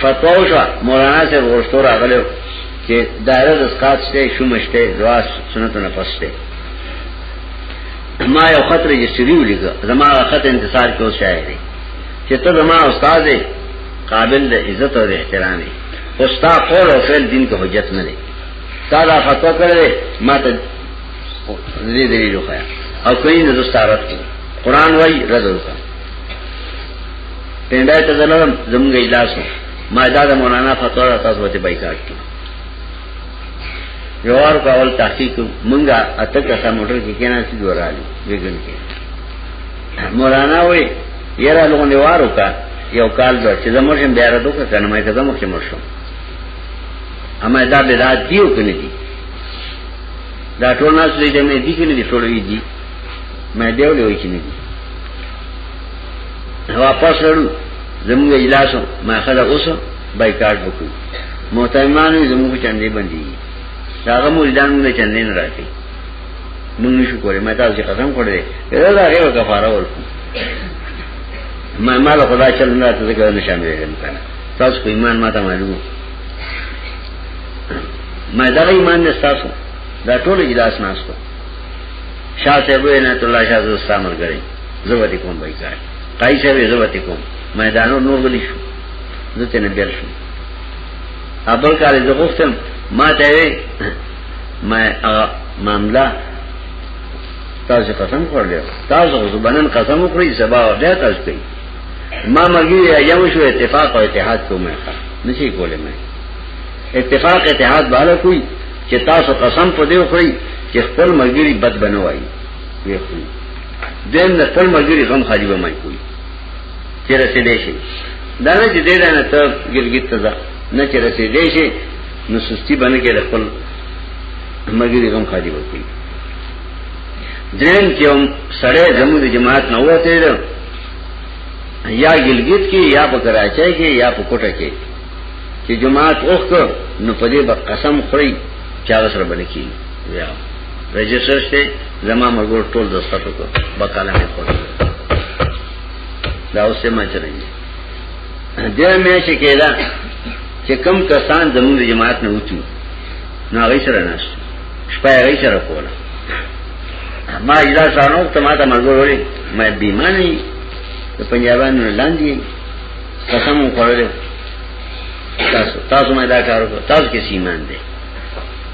فتوا شو مولانا سے ورستور اغلو چې دایره د اسقاط شته شومشته دعا سنتو نه پسته ما یو خط رجسټری ولیکه زما خط انتظار کې اوسه دی چې ته زما استاد دی قابل د عزت او احترام دی استاد قول او فعل دین ته حجت نه دی تا دا فتوا کړې ما ته دې دې لوخه او کین د استاد قرآن وای رد وکړه پنده ته زلم زمونږ اجلاس ما دا د مولانا فتوا را تاسو ته بایکاټ کی یو اور کول تحقیق مونږه اته کسه موټر کې کینا چې ورالي وګن کې مولانا وې یرا لوګو نیوارو کا یو کال دا چې زموږ هم بیا راځو کنه مې کده مخ کې مرشو اما دا به راځي دیو کنه دي دا ټول ناس لري چې مې دي کنه دي ټول وی دي مې دیو له وی کنه دي واپس لړو زموږ اجلاسو ما خدا اوس بایکاټ وکړو محترمانو زموږ چندې باندې هغه مولدان نه چندې نه راکې موږ نشو کولای ما تاسو قسم کړی دا دا یو کفاره ورکو ما ما له خدا چل نه ته ځګر نه شامل یم کنه تاسو په ایمان ما ته معلومه ما دا ایمان نه تاسو دا ټول اجلاس ناشته شاه صاحب نه ته الله شاه زو استعمال کړی زوتی کوم بای کار قای صاحب زوتی کوم میدانو نور غلی شو زوتی نه بیل شو ابل کار زه غوښتم ما ته ما معاملہ تاسو قسم کړل تاسو زبنن قسم وکړی سبا بیا تاسو کوي ما مګي یو شو اتفاق او اتحاد کوم نشي کولای مې اتفاق اتحاد بالا کوئی چې تاسو قسم په دې وخی چې خپل مګری بد بنوي وي دین د خپل ملګری غم خالي به مې کوي چې رسیدې شي دا نه چې دې نه ته ګلګیت ته ځه نه چې رسیدې شي نو سستی باندې کې خپل ملګری غم خالي به کوي دریم چې هم سړی زموږ د جماعت نه وته یا ګلګیت کې یا په کراچۍ کې یا په کوټه کې چې جماعت اوخ نو په دې به قسم خوري چې هغه سره باندې کیږي بیا رجسټر شته زما مرګور ټول دسخط وکړ بقاله مې خور دا اوسه ما چلې دې مې چې کېدا چې کم کسان زموږ جماعت نه وتی نو هغه سره ناس شپه هغه سره کوله ما اجازه سره ته ما ته مرګور وړي مې بیمانی د پنجابانو لاندې قسم وکړل تاسو تاسو مې دا کار وکړ تاسو کې سیمان دی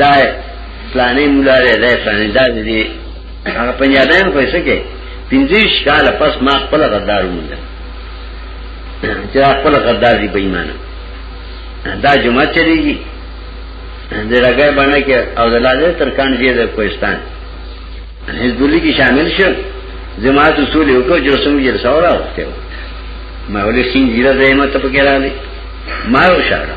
دا پلانې مولا دی دا پلانې دا دی هغه پنجابیان خو یې سکے پنځیش کال پس ما خپل غدار ومنل چې خپل غدار دی بې ایمانه دا جمعه چلیږي د راګای باندې کې او د لاله ترکان دی د کوهستان حزب الله کې شامل شو جماعت اصول یو کو جو سم یې سورا وخته ما ولې سین جیره زمته پکې را لې ما وشاره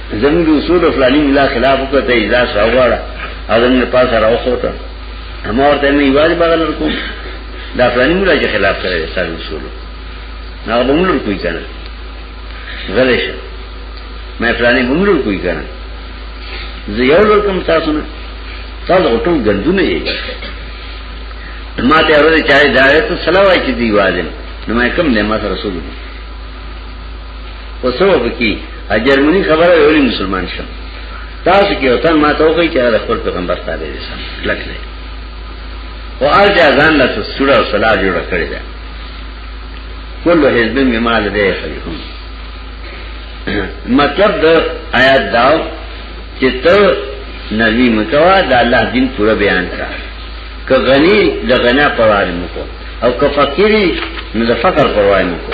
زموږ اصول فلانی ملا خلاف وکړه ته اجازه ساواړه اذن نه پاسه راوخو ته اما ورته نه یوازې بغل ورکو دا فلانی ملا چې خلاف کړی سر اصول نه به موږ کوی کنه غلې شه مې فلانی موږ کوی کنه زه یو لور کوم تاسو نه تاسو ټول ګندونه یې ما ته ورته چا دا ته سلام وايي چې دی واځم نو مې کوم نعمت رسول الله وسو بکی جرمنی خبره ویلی مسلمان شم تاسو کې وطن ما ته وکړي چې هغه خپل پیغمبر تابع دي سم کلک دی او ارجا ځان له سوره او صلاح جوړ کړی دا کله حزب می مال دی خلیکم مطلب د آیات داو چې ته نبی مکوا د الله دین پورا بیان کا که غنی د غنا پرواله مکو او که فقیری نو د فقر پرواله مکو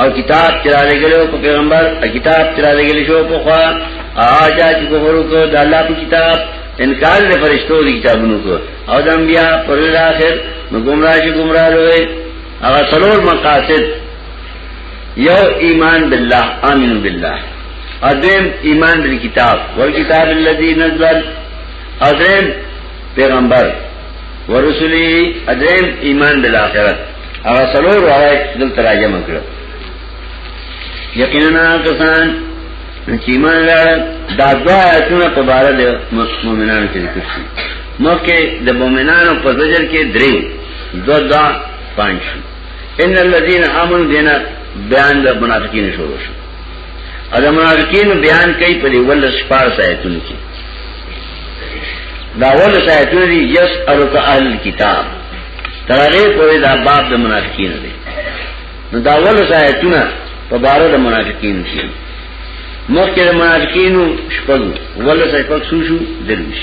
او کتاب چرا لګلو په پیغمبر کتاب چرا لګل شو په خوا آجا چې کفر کو د الله په کتاب انکار له فرشتو دی کتابونو کو او د انبیا پر اخر نو گمراه شي گمراه لوي هغه څلور مقاصد یو ایمان بالله امین بالله ادم ایمان بالکتاب والکتاب الذي نزل ادم پیغمبر ورسولی ادریم ایمان بالآخرت اغا سلور وعای دل تراجم اکرد یقینا کسان چی ایمان لارد دا دو آیتون قبارد مومنان کی ذکر شی موقع دا مومنان و پزجر کے دری دو دا پانچ شو ان اللذین آمن دینا بیان دا منافقین شروع شو ادم منافقین بیان کئی پلی ولس پارس آیتون کی دا ولې ته چوری یس الک اهل کتاب ترغه پوری دا باب د منافقین دی نو دا ولې ته چونه په بار د منافقین شي مخکې د منافقینو شپږ ولې ته شپږ شو شو دروش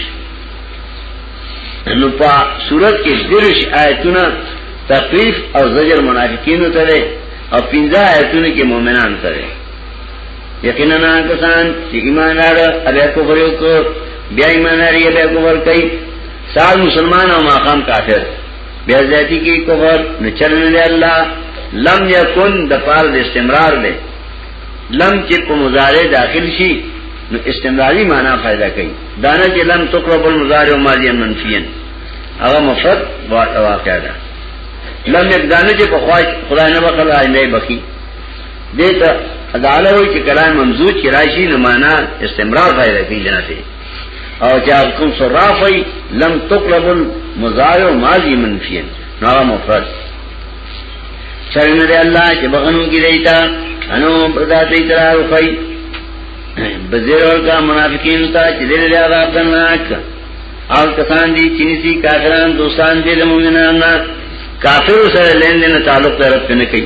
نو په صورت کې دروش آیتونه تقریف او زجر منافقینو ته او پنځه آیتونه کې مؤمنان ته یقینا کسان چې ایمان لرل او بیا کفر وکړ بیا ایمان لري بیا کفر کوي سال مسلمان او ماقام کافر بیا ذاتی کې کفر نه چلن دی الله لم یکن د پال د استمرار دی لم چې په مضارع داخل شي نو استمراری معنا فائدہ کوي دانه چې لم تقرب المضارع ماضی منفیا هغه مفرد واقع ده لم یک دانه چې په خدای نه وکړای نه بخي دیتا اداله وی چې کلام منظور چې راشي نو معنا استمرار غیر فی جنته او جا کوم صرافی لم تقلب المضارع ماضی منفی نو هغه مفرد چرنه دی الله چې بغنو کې دیتا انو پردا دې تر وخی بزیر اور کا منافقین تا چې دې له عذاب دناک او کسان دي چې نسی کافران دوستان دې مومنان کافر سره لین دین تعلق رب نه کوي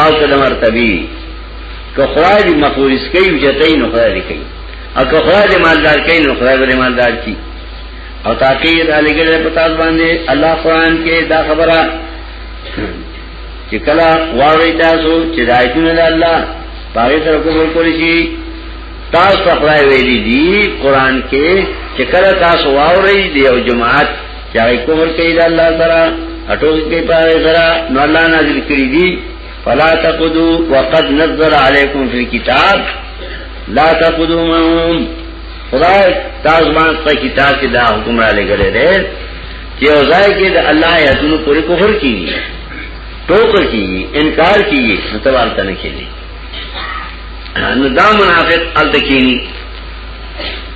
او ته د مرتبه که خدای دې مخورس کوي جتای نو خدای دې کوي او که خدای دې مالدار کوي نو خدای دې مالدار کوي او تاکید علی ګره په تاسو باندې الله قرآن کې دا خبره چې کله واوري تاسو چې دایتونه د الله پاره سره کوم کولی شي تاسو خدای ویلي دي قرآن کې چې کله تاسو واوري دی او جماعت چې هغه کفر کوي د الله سره اټول کوي په سره نو الله نازل کړی دي فلا تقدو وقد نزل عليكم في الكتاب لا تقدو معهم خدای تاسو باندې په کتاب کې دا حکم را لګلې ده چې اوځای کې د الله یادونو پورې کفر کیږي ټوکر کیږي انکار کیږي متوال تنه کیږي نو دا منافق التکینی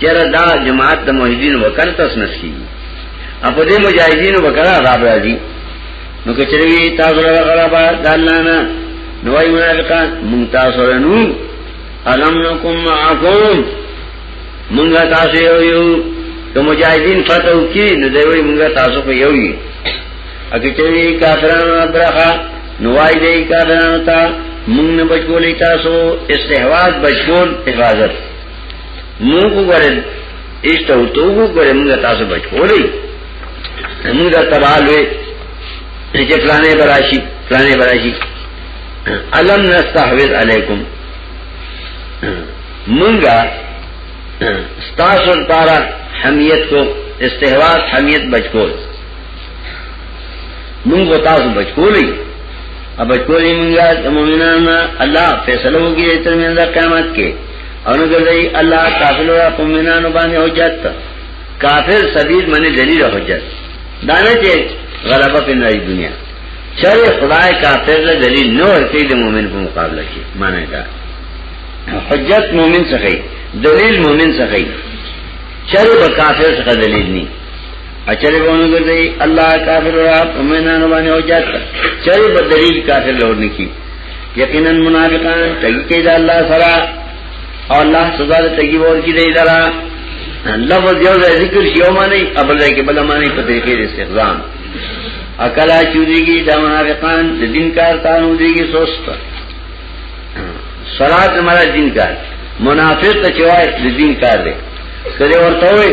چیرې دا جماعت د موحدین وکړ تاسو نشي اپو دې مجاهدین وکړه عذاب راځي نو کچروی تاسو له غرابا د الله نه نوای منافقان مونږ تاسو رنو الم نکم معکم مونږ تاسو یو یو ته مجاهدین فتو کی نو دوی مونږ تاسو په یو یو اکچری کافرانو درخه نوای دې کافرانو ته مونږ نه بچولې تاسو استحواذ بچول حفاظت موږ ورن ایست او توغو ګره موږ تاسو بچولې موږ دا تبالوي چې پلانې براشي پلانې براشي علم نستحوذ علیکم موږ ستاسو لپاره حمیت کو استحواذ حمیت بچول موږ تاسو بچولې اب بچولې موږ مومنان الله فیصله وکړي تر منځ قیامت کې او نه ګرځي الله کافر را پمنانو باندې حجت کافر سبیل منی دلیل حجت دانه چې غلبه په نړۍ دنیا چر خدای کافر له دلیل نه ورته د مؤمن په مقابله کې معنی دا حجت مؤمن څخه دلیل مؤمن څخه چر به کافر څخه دلیل نه اچھلے بہنو گر دی اللہ کافر اور آپ امینان وانی ہو جاتا چلے بدلیل کافر لور نکی یقینا منافقان تگی کئی دا اللہ سرا اور اللہ سزا دا تگی بور کی دی لرا لفظ یو دا ذکر شیو مانی ابل رہے کے بلا مانی پتر خیر استخزام اکلا چودی گی دا منافقان دا دن کار تانو دی گی سوستا سرات مارا دن کار منافق تا چوائی دا دن کار دے کدے ورطا ہوئے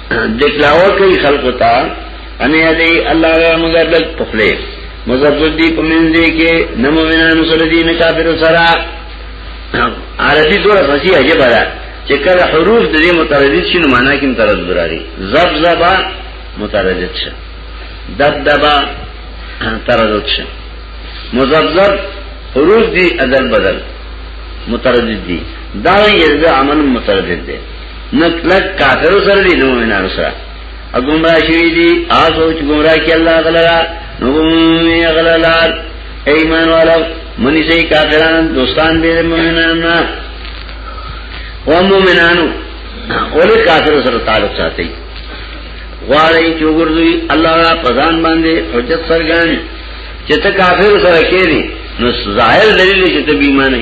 دکلاوه کئی خلقو تا انہی دی اللہ را مگر لگ پخلے مزبت دی پمنزے کے نمو منانو سردین کافر سرا عربی دورا فسیح عجب ادا چې کله حروف د دې متردد شي نو معنا کې متردد راځي زب زبا متردد شي دب دبا تردد شي مزبذب حروف دي عدل بدل متردد دي دا یې عمل متردد دي نکلک کافرو سره دی نو مینانو سره اګمرا شوی دی آسو چې ګمرا کی الله غلرا نو می غللار ایمان والا منی سي کافران دوستان دې مؤمنان نه و مؤمنانو اولې کافر سره تعلق ساتي غواړي چې وګورځي الله را پزان باندې حجت سرګان چې ته کافر سره کېږي نو ظاهر دلیل چې ته بیمانه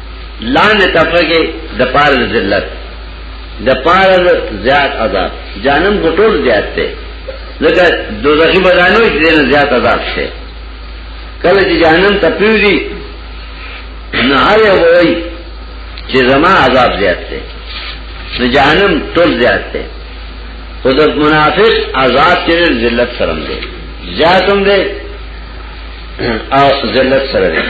لاندې تپه کې د پاره د ذلت د پاره د زیات عذاب جانم ګټور زیات دی ځکه دوزخي بدانو چې نه زیات عذاب شي کله چې جانم تپیږي نه هغه وایي چې زما عذاب زیات دی نو جانم ټول زیات دی خود منافق عذاب چې ذلت سره دی زیاتم دی او ذلت سره دی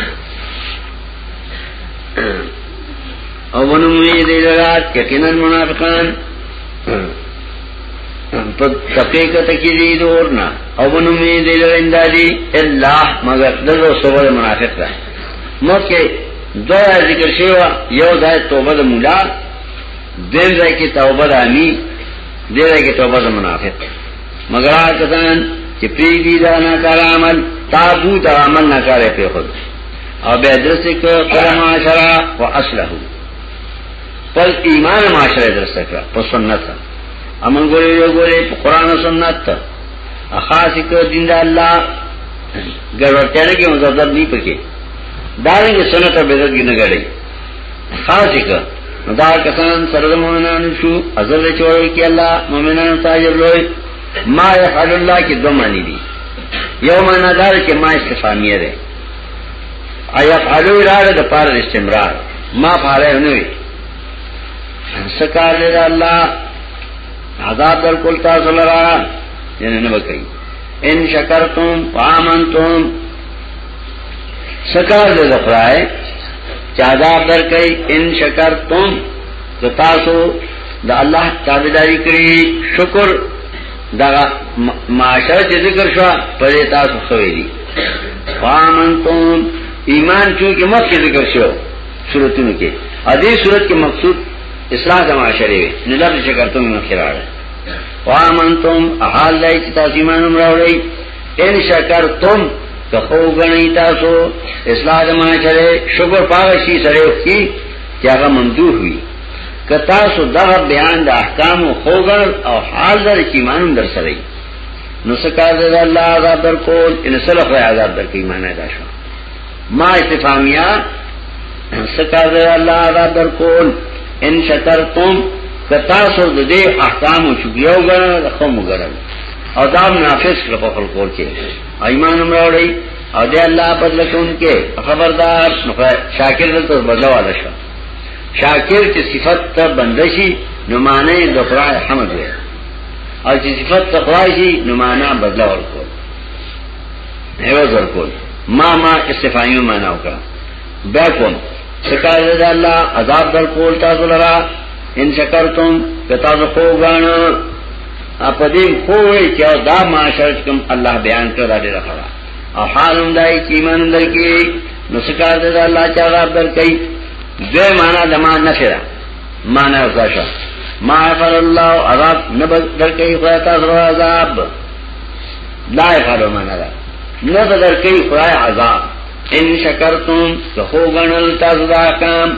او ونموی دی لرات یقینا منافقان په تقیقه تکي دی دورنا او ونموی دی لرندا دی الله مگر دغه سوال منافق ده مکه دا ذکر شوی یو ځای توبه د مولا دیم ځای کې توبه د امی دیم ځای کې توبه د منافق مگر هغه کسان چې پری دی دا نه کار عمل تابو دا عمل نه کار په خود او بیا درسته کړه پر معاشره او اصله پر ایمان معاشره درسته کړه په سنت امن ګورې یو ګورې په قران او سنت خاص کړه دین د الله ګرځته نه کې مزدد نه پکې دا یې سنت او بدعت نه غړي خاص کړه دا کسان سره د مؤمنانو شو ازل چوي کې الله مؤمنانو ته یې لوی ما یحل الله کې دوه معنی دي یو معنا دا چې ما استفامیه ده ایفعلو اراده د پار استمرار ما فعله نه وي سکار له الله عذاب در کول تاسو لرا ینه نه وکي ان شکرتم وامنتم سکار له خدای چې عذاب در کوي ان شکرتم تاسو د الله تابعداري کړی شکر دغه معاشره چې ذکر شو په دې تاسو خوي دي فامنتم ایمان چې کې مخکې ذکر شو صورتونو کې ا دې صورت کې مقصود اصلاح د معاشره وي نه لږ چې کرته نه خراړ فامنتم حال لای چې تاسو ایمان راوړی ان شکرتم که خو غنی تاسو اصلاح د معاشره شکر پاوشي سره کی چې هغه ممدوح وي که تاسو دغه بیان د احکام خو ګر او حال در کی ایمان در سره نو سکار دې الله عذاب در کول ان سره خو عذاب در کی ایمان ادا شو ما استفامیه سکار دې الله عذاب در کول ان شکرتم که تاسو د دې احکام او شکریو ګر خو مګرل او دا منافس کړ په خپل کور کې ایمان هم راوړی او دې الله بدل کوونکې خبردار شاکر دلته بدلواله شو شاکر چې صفت ته بندشي نو معنی د خدای حمد وي او چې صفت ته خدای شي نو معنی بدل ورکو ایو ورکو ما ما استفایو معنا وکړه بیا کوم شکایت د الله عذاب در کول تاسو لرا ان شکرتم کتا زه خو غاڼه اپدې خو وي چې دا معاشرت کوم الله بیان کړل دا ډیره خبره او حال هم دای چې ایمان هم درکې نو سکار دې الله چې عذاب درکې دوی معنا د ما نشره معنا ځاشه ما فر الله عذاب نه درکې خدای تاسو عذاب لا یفعلوا ما نرا نه درکې خدای عذاب ان شکرتم که هو غنل تاسو دا کام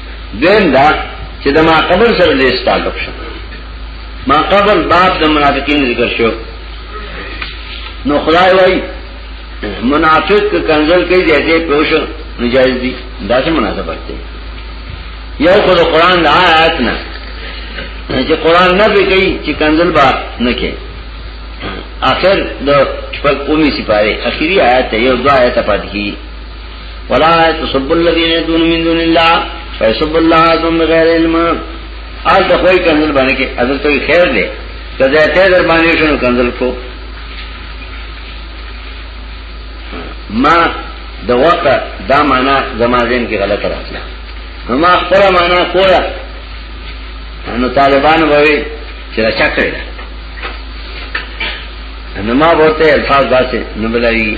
دویم دا چې د ما قبر سره دې تعلق شو ما قبر باب د منافقین ذکر شو نو خدای وای منافق ک کنزل کوي دې پوښ نه جایز دي دا څه مناسبت دی یو خو د قران د آیات نه چې قران نه به کوي چې کنزل با نه کوي اخر د خپل قومي سپاره اخیری آیات یو دو آیات پاتې ولا تسب الذين يدعون من دون الله فيسب الله عدم بغير علم آل تخوی کنزل بانے کے اگر تو خیر دے تو دیتے در بانے شنو کنزل کو ما د وقت دا معنا زمازین کې غلط راځي نو ما خپل معنا کوله نو طالبان ووي چې را چا کړی نو ما ورته الفاظ داسې نو بلایي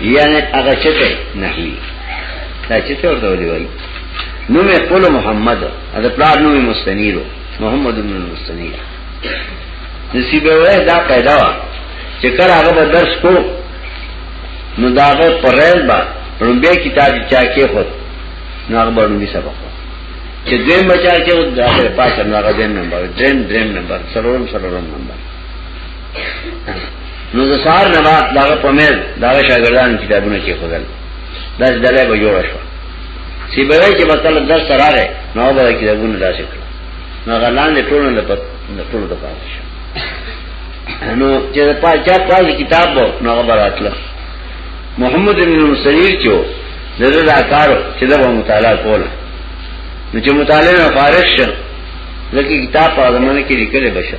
یعنی هغه چته نحوی دا چته ورته ویلی وای نو مې قول محمد دا پلار نو مستنیرو محمد بن مستنیر نصیب وای دا قاعده وا چې کله هغه درس کو نو داغه پرېل با رومبه کتاب چا کې خود نو هغه باندې سبق چې دې بچا کې دا په پاسه نو هغه دیم نمبر دریم دریم نمبر سرورم سرورم نمبر نو د سار نه بعد دا په مېز دا شاګردان کتابونه کې خدل دا دله به جوړ شو سی به چې مطلب درس راغې نو به کتابونه داسې کړ نو غلان دې ټولو نه پد نه ټولو د پاتې شو نو چې په چا په کتاب وو نو غبراتله محمد بن مسریر چې دغه دا کار چې دا مطالعه کوله نو چې مطالعه فارغ شه لکه کتاب په زمانه کې لیکل بشه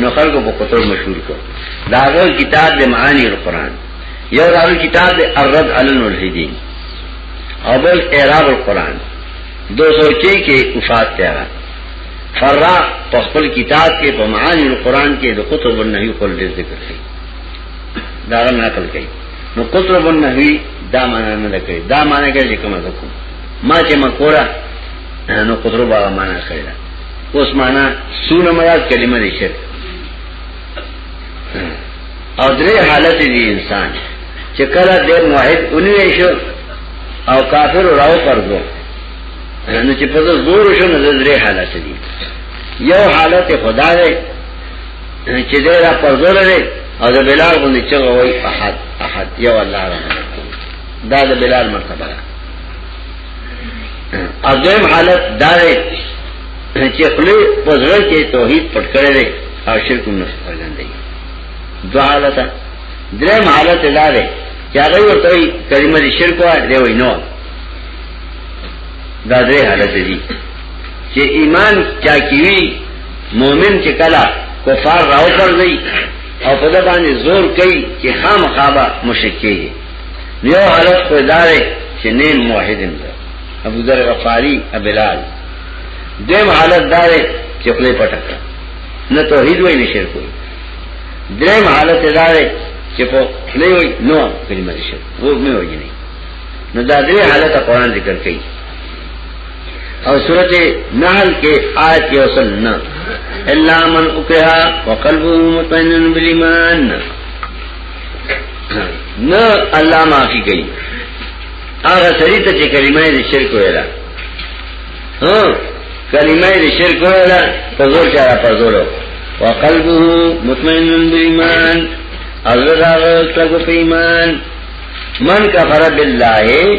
نو خلقو په قطر مشهور کو دا غول کتاب د معانی القرآن یو راوی کتاب د الرد علی الملحدین او بل اعراب القرآن دو سو چھ کے افاد تیارا فرا پخپل کتاب کے په معانی القرآن کے د قطب النحوی قول دې ذکر کړي دا غن نقل کړي نو قطب النحوی دا معنا نه لکړي دا معنا کې کومه ځکو ما چې مکورا نو قطب هغه معنا کړی اوس معنا سونه مراد کلمه دې شرک او درې حالت دي انسان چې کله دې موحد اونې شو او کافر راو پرځو نو چې په زور شو نو درې حالت دي یو حالت خدا دې چې دې را پرځو لري او د بلال غوندي چې وای احد احد یو الله رحمت دا د بلال مرتبه ده اذن حالت دار چې خپل پزړه کې توحید پټ کړی دی او شرک نه څرګندې دوه حالت دریم حالت دار چې هغه ورته کلمه شرک وایي دی وای نو دا درې حالت دي چې ایمان چا کیوي مؤمن چې کلا کفار راو پر دی او په دې باندې زور کوي چې خامخابه مشکې یو حالت خو دارې چې نیم موحدم ده ابو ذر غفاری ابلال دیم حالت دارې چې خپل پټک نه توحید وای نه شرک وای دریم حالت دارې چې په خپل وای نو کلمه شرک وو مې وای نه نو دا درې حالت قرآن ذکر کوي او صورت نحل کے آیت کے وصل نہ اللہ من اکرہا وقلبه مطمئن بالایمان نه الله معافي کوي هغه سړی ته چې کلمه یې شرک ویلا ها کلمه یې شرک ویلا په زور چاره په زور وقلبه مطمئن بالایمان الله هغه څنګه په ایمان من کفر بالله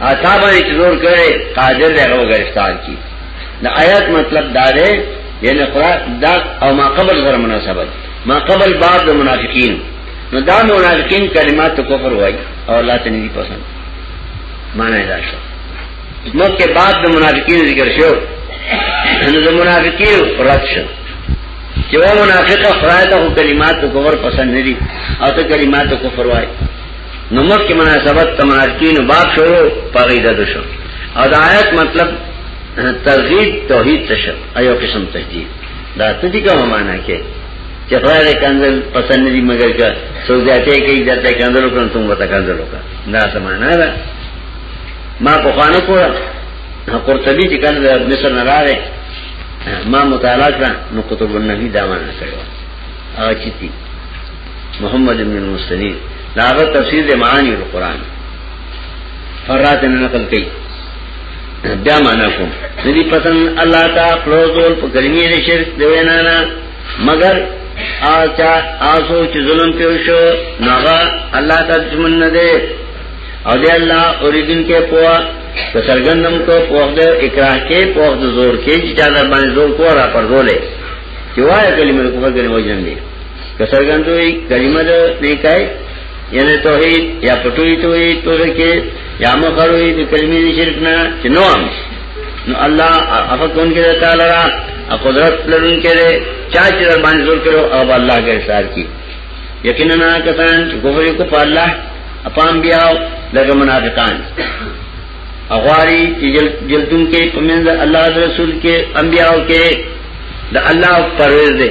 عطا باندې چې زور کړي قادر دی هغه گرفتار کی د آیات مطلب دا دی یعنی قرآن دا او ما قبل سره مناسبت ما قبل بعد د منافقین نو دا منافقین کلمات کفر وای او الله ته نه پسند معنی دا شو نو کې بعد د منافقین ذکر شو نو د منافقین رد شو چې و منافقه خدای ته کلمات کفر پسند نه دي او ته کلمات کفر وای نو مخکې مناسبت تمارکینو باب شروع پغې د شو او د آیت مطلب ترغیب توحید ته شو ایو قسم تجدید دا څه دي کومه معنا کې چې خدای کنزل پسند دي مگر کا سو ذاته کې ذاته کنزل وکړم تم وته کنزل وکړه دا څه معنا ده ما په خوانه کو قرطبي چې کنه مصر نه راغی ما مطالعه کړ نو کتب النبی دا معنا کړو او چیتی محمد بن المستنیر داغه تفسیر د معانی القرآن فرات نه نقل کړي بیا معنا کوم ندی پتن الله تا خلوزول په کلمې نه شرک دی وینا نه مگر آچا آسو چې ظلم پیو شو ناغا الله تا دشمن نه دی او دی الله اوریدن کې پوا په سرګندم کو پوغ د اکراه کې پوغ د زور کې چې چا در باندې زور کو را پرځولې چې وایې کلمې کو په ګرځول جن دي کسرګندوی کلمه د نیکای یعنی توحید یا پټوی توحید تو کې یا مخروی د کلمې شرک نه چې نو هم نو الله هغه کون کې تعالی را قدرت لرون کې چا چې در باندې زور کړو او الله کې احسان کی یقینا کسان چې کوفر کو په الله اپام بیا لکه منافقان اغواری جلتون کې پمنځ الله رسول کې انبیاء کې د الله پرويز دی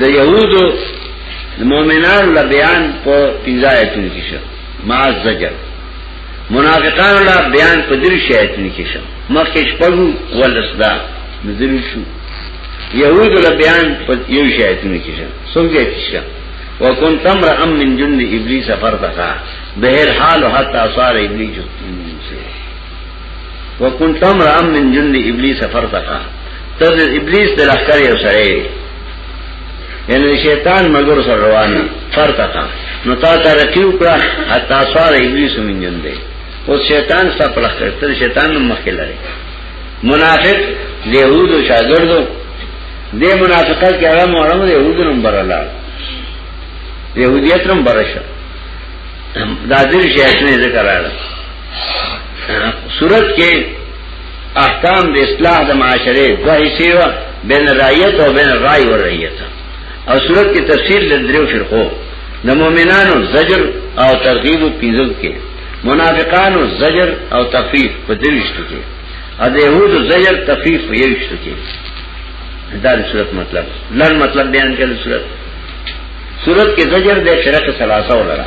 د يهودو مؤمنان له بیان په پنځایتونو کې شو ما زجر منافقان له بیان په درې شایتونو کې شو مخکې شپږو ولسدا نظر شو يهود له بیان په یو شایتونو کې شو څنګه کې شو وكن تمر ام من جند ابلیس فرتقا بهر حال حتا صار ابلیس وكنت امرا من جند ابلیس فرتقا تر ابلیس د لخر یو سره یعنی شیطان مگر سره روان فرتقا نو تا ترقی وکړه حتا صار ابلیس من جند او شیطان سره په لخر تر شیطان مخکې لري منافق لیهود او شاګردو دې منافقت کې هغه محرم دی یهود نوم براله یهودیت نوم برشه دا دې شیطان ذکر راغله صورت کې احکام د اصلاح د معاشره دوه حصے و بین رعیت او بین رای و رعیت او صورت کې تفسیر لدریو فرقو د مؤمنانو زجر او ترغیب او پیزل کې منافقانو زجر او تخفیف په دریشتو کې او د یهودو زجر تخفیف په یوشتو کې دا د صورت مطلب لړ مطلب بیان کړي صورت صورت کې زجر د شرک ثلاثه ولرا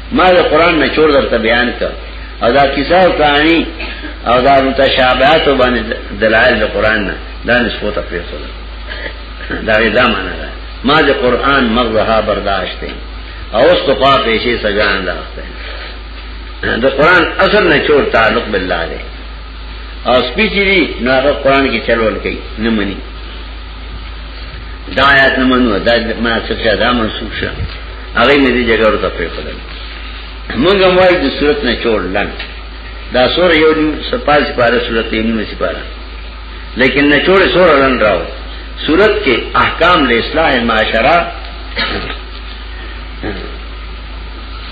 ما دا قرآن نچور در تا بیان کا او دا کسا و کانی او دا متشابهات و بانی دلائل دا قرآن نا دا نسخو تا پیخو دا دا غیدا مانا دا ما دا قرآن مغزها برداشتے او اس تو خواه پیشی سجان داختے دا قرآن اصل نچور تعلق باللہ دے او سپیچی دی نو هغه قرآن کې چلول کوي نه مني دا آیات نه منو دا ما څه چې دا منسوخ شه هغه مې دې جګړو ته پرې کړل موږ هم وایو د صورت نه چور لن دا سور یو نیو سپاس پاره صورت یې نیو سپاره لیکن نه چور سور لن راو صورت کې احکام له اصلاح معاشره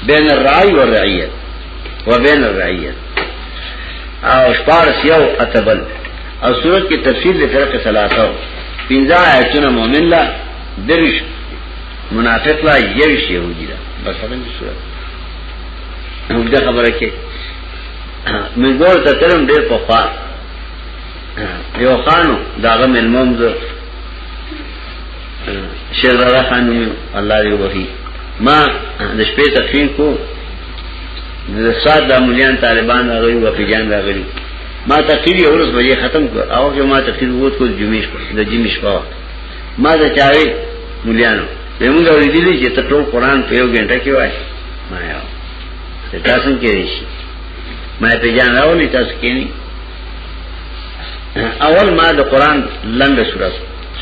بین الرعی والرعیت وبین الرعیت او شپار سیو اتبل او صورت کې تفصیل د فرق ثلاثه پنځه آیتونه مؤمن لا درویش منافق لا یوش یهودی لا بس هغه دې صورت موږ دا خبره کې موږ ګور ته ترم ډېر په خوا یو خانو داغه ملموم زه شیر را خانو الله دې وبخي ما د شپې تقریر کو د سات د مليان طالبان راغلي او په جان راغلي ما تقریر یو ورځ به ختم کړ او یو ما تقریر ووت کول جمعې شپه د جمعې شپه ما دا چاوي مليانو به موږ ورېدلې چې ته ټول قران په یو غنټه کې وای ما یو ته تاسو کې راشي ما په جان راولې تاسو کې نه اول ما د قران لنډه سورہ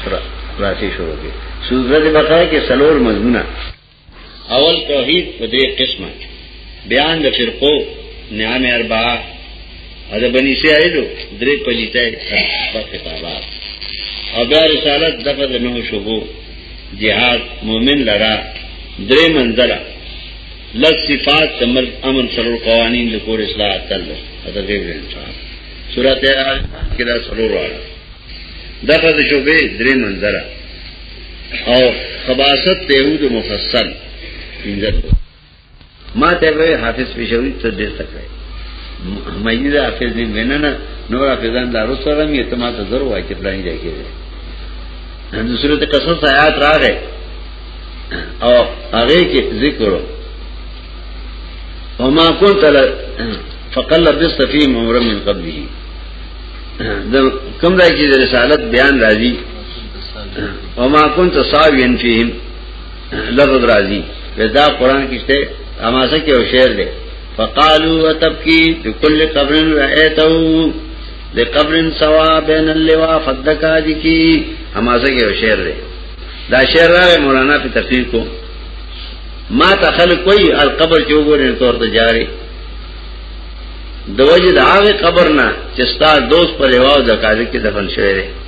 سورہ راځي شروع کې سورہ بقره کې سلور مضمونه اول توحید په دې قسمه بیان د فرقو نعام اربعه اده بنی سیایلو درې پلیته په خطابات او بیا رسالت دغه د نو شوبو جهاد مومن لرا درې منزله لس صفات تمر امن سرور قوانین د کور اصلاح تل اته دې انصاف سورته کې دا سرور واړه دغه د شوبې درې منزله او خباست تهود مفصل انځل ما ته وی حافظ پېښوي ته ډېر تکړه مې دا حافظ دې ویننه نو حافظان دا رسره مې ته ما ته زر وای چې پلان دی کېږي د سورته قصص آیات راغې او هغه کې ذکر او ما كنت فقل لبست فيهم عمرا من قبله کوم راځي چې رسالت بیان راځي وما كنت ساويا فيهم لفظ راضي ودا قران کې شته اماسه کې او شعر دی فقالوا وتبكي بكل قبر رايته د قبر سوا بین اللوا فدکا دي کی امازه کې یو شعر دی دا شعر راغی مولانا په تفسیر کو ما ته خلک کوئی القبر چې وګورې تور ته جاری د وجه د هغه قبر نه چې ستا دوست پر یواو د کاذب کې دفن شوی دی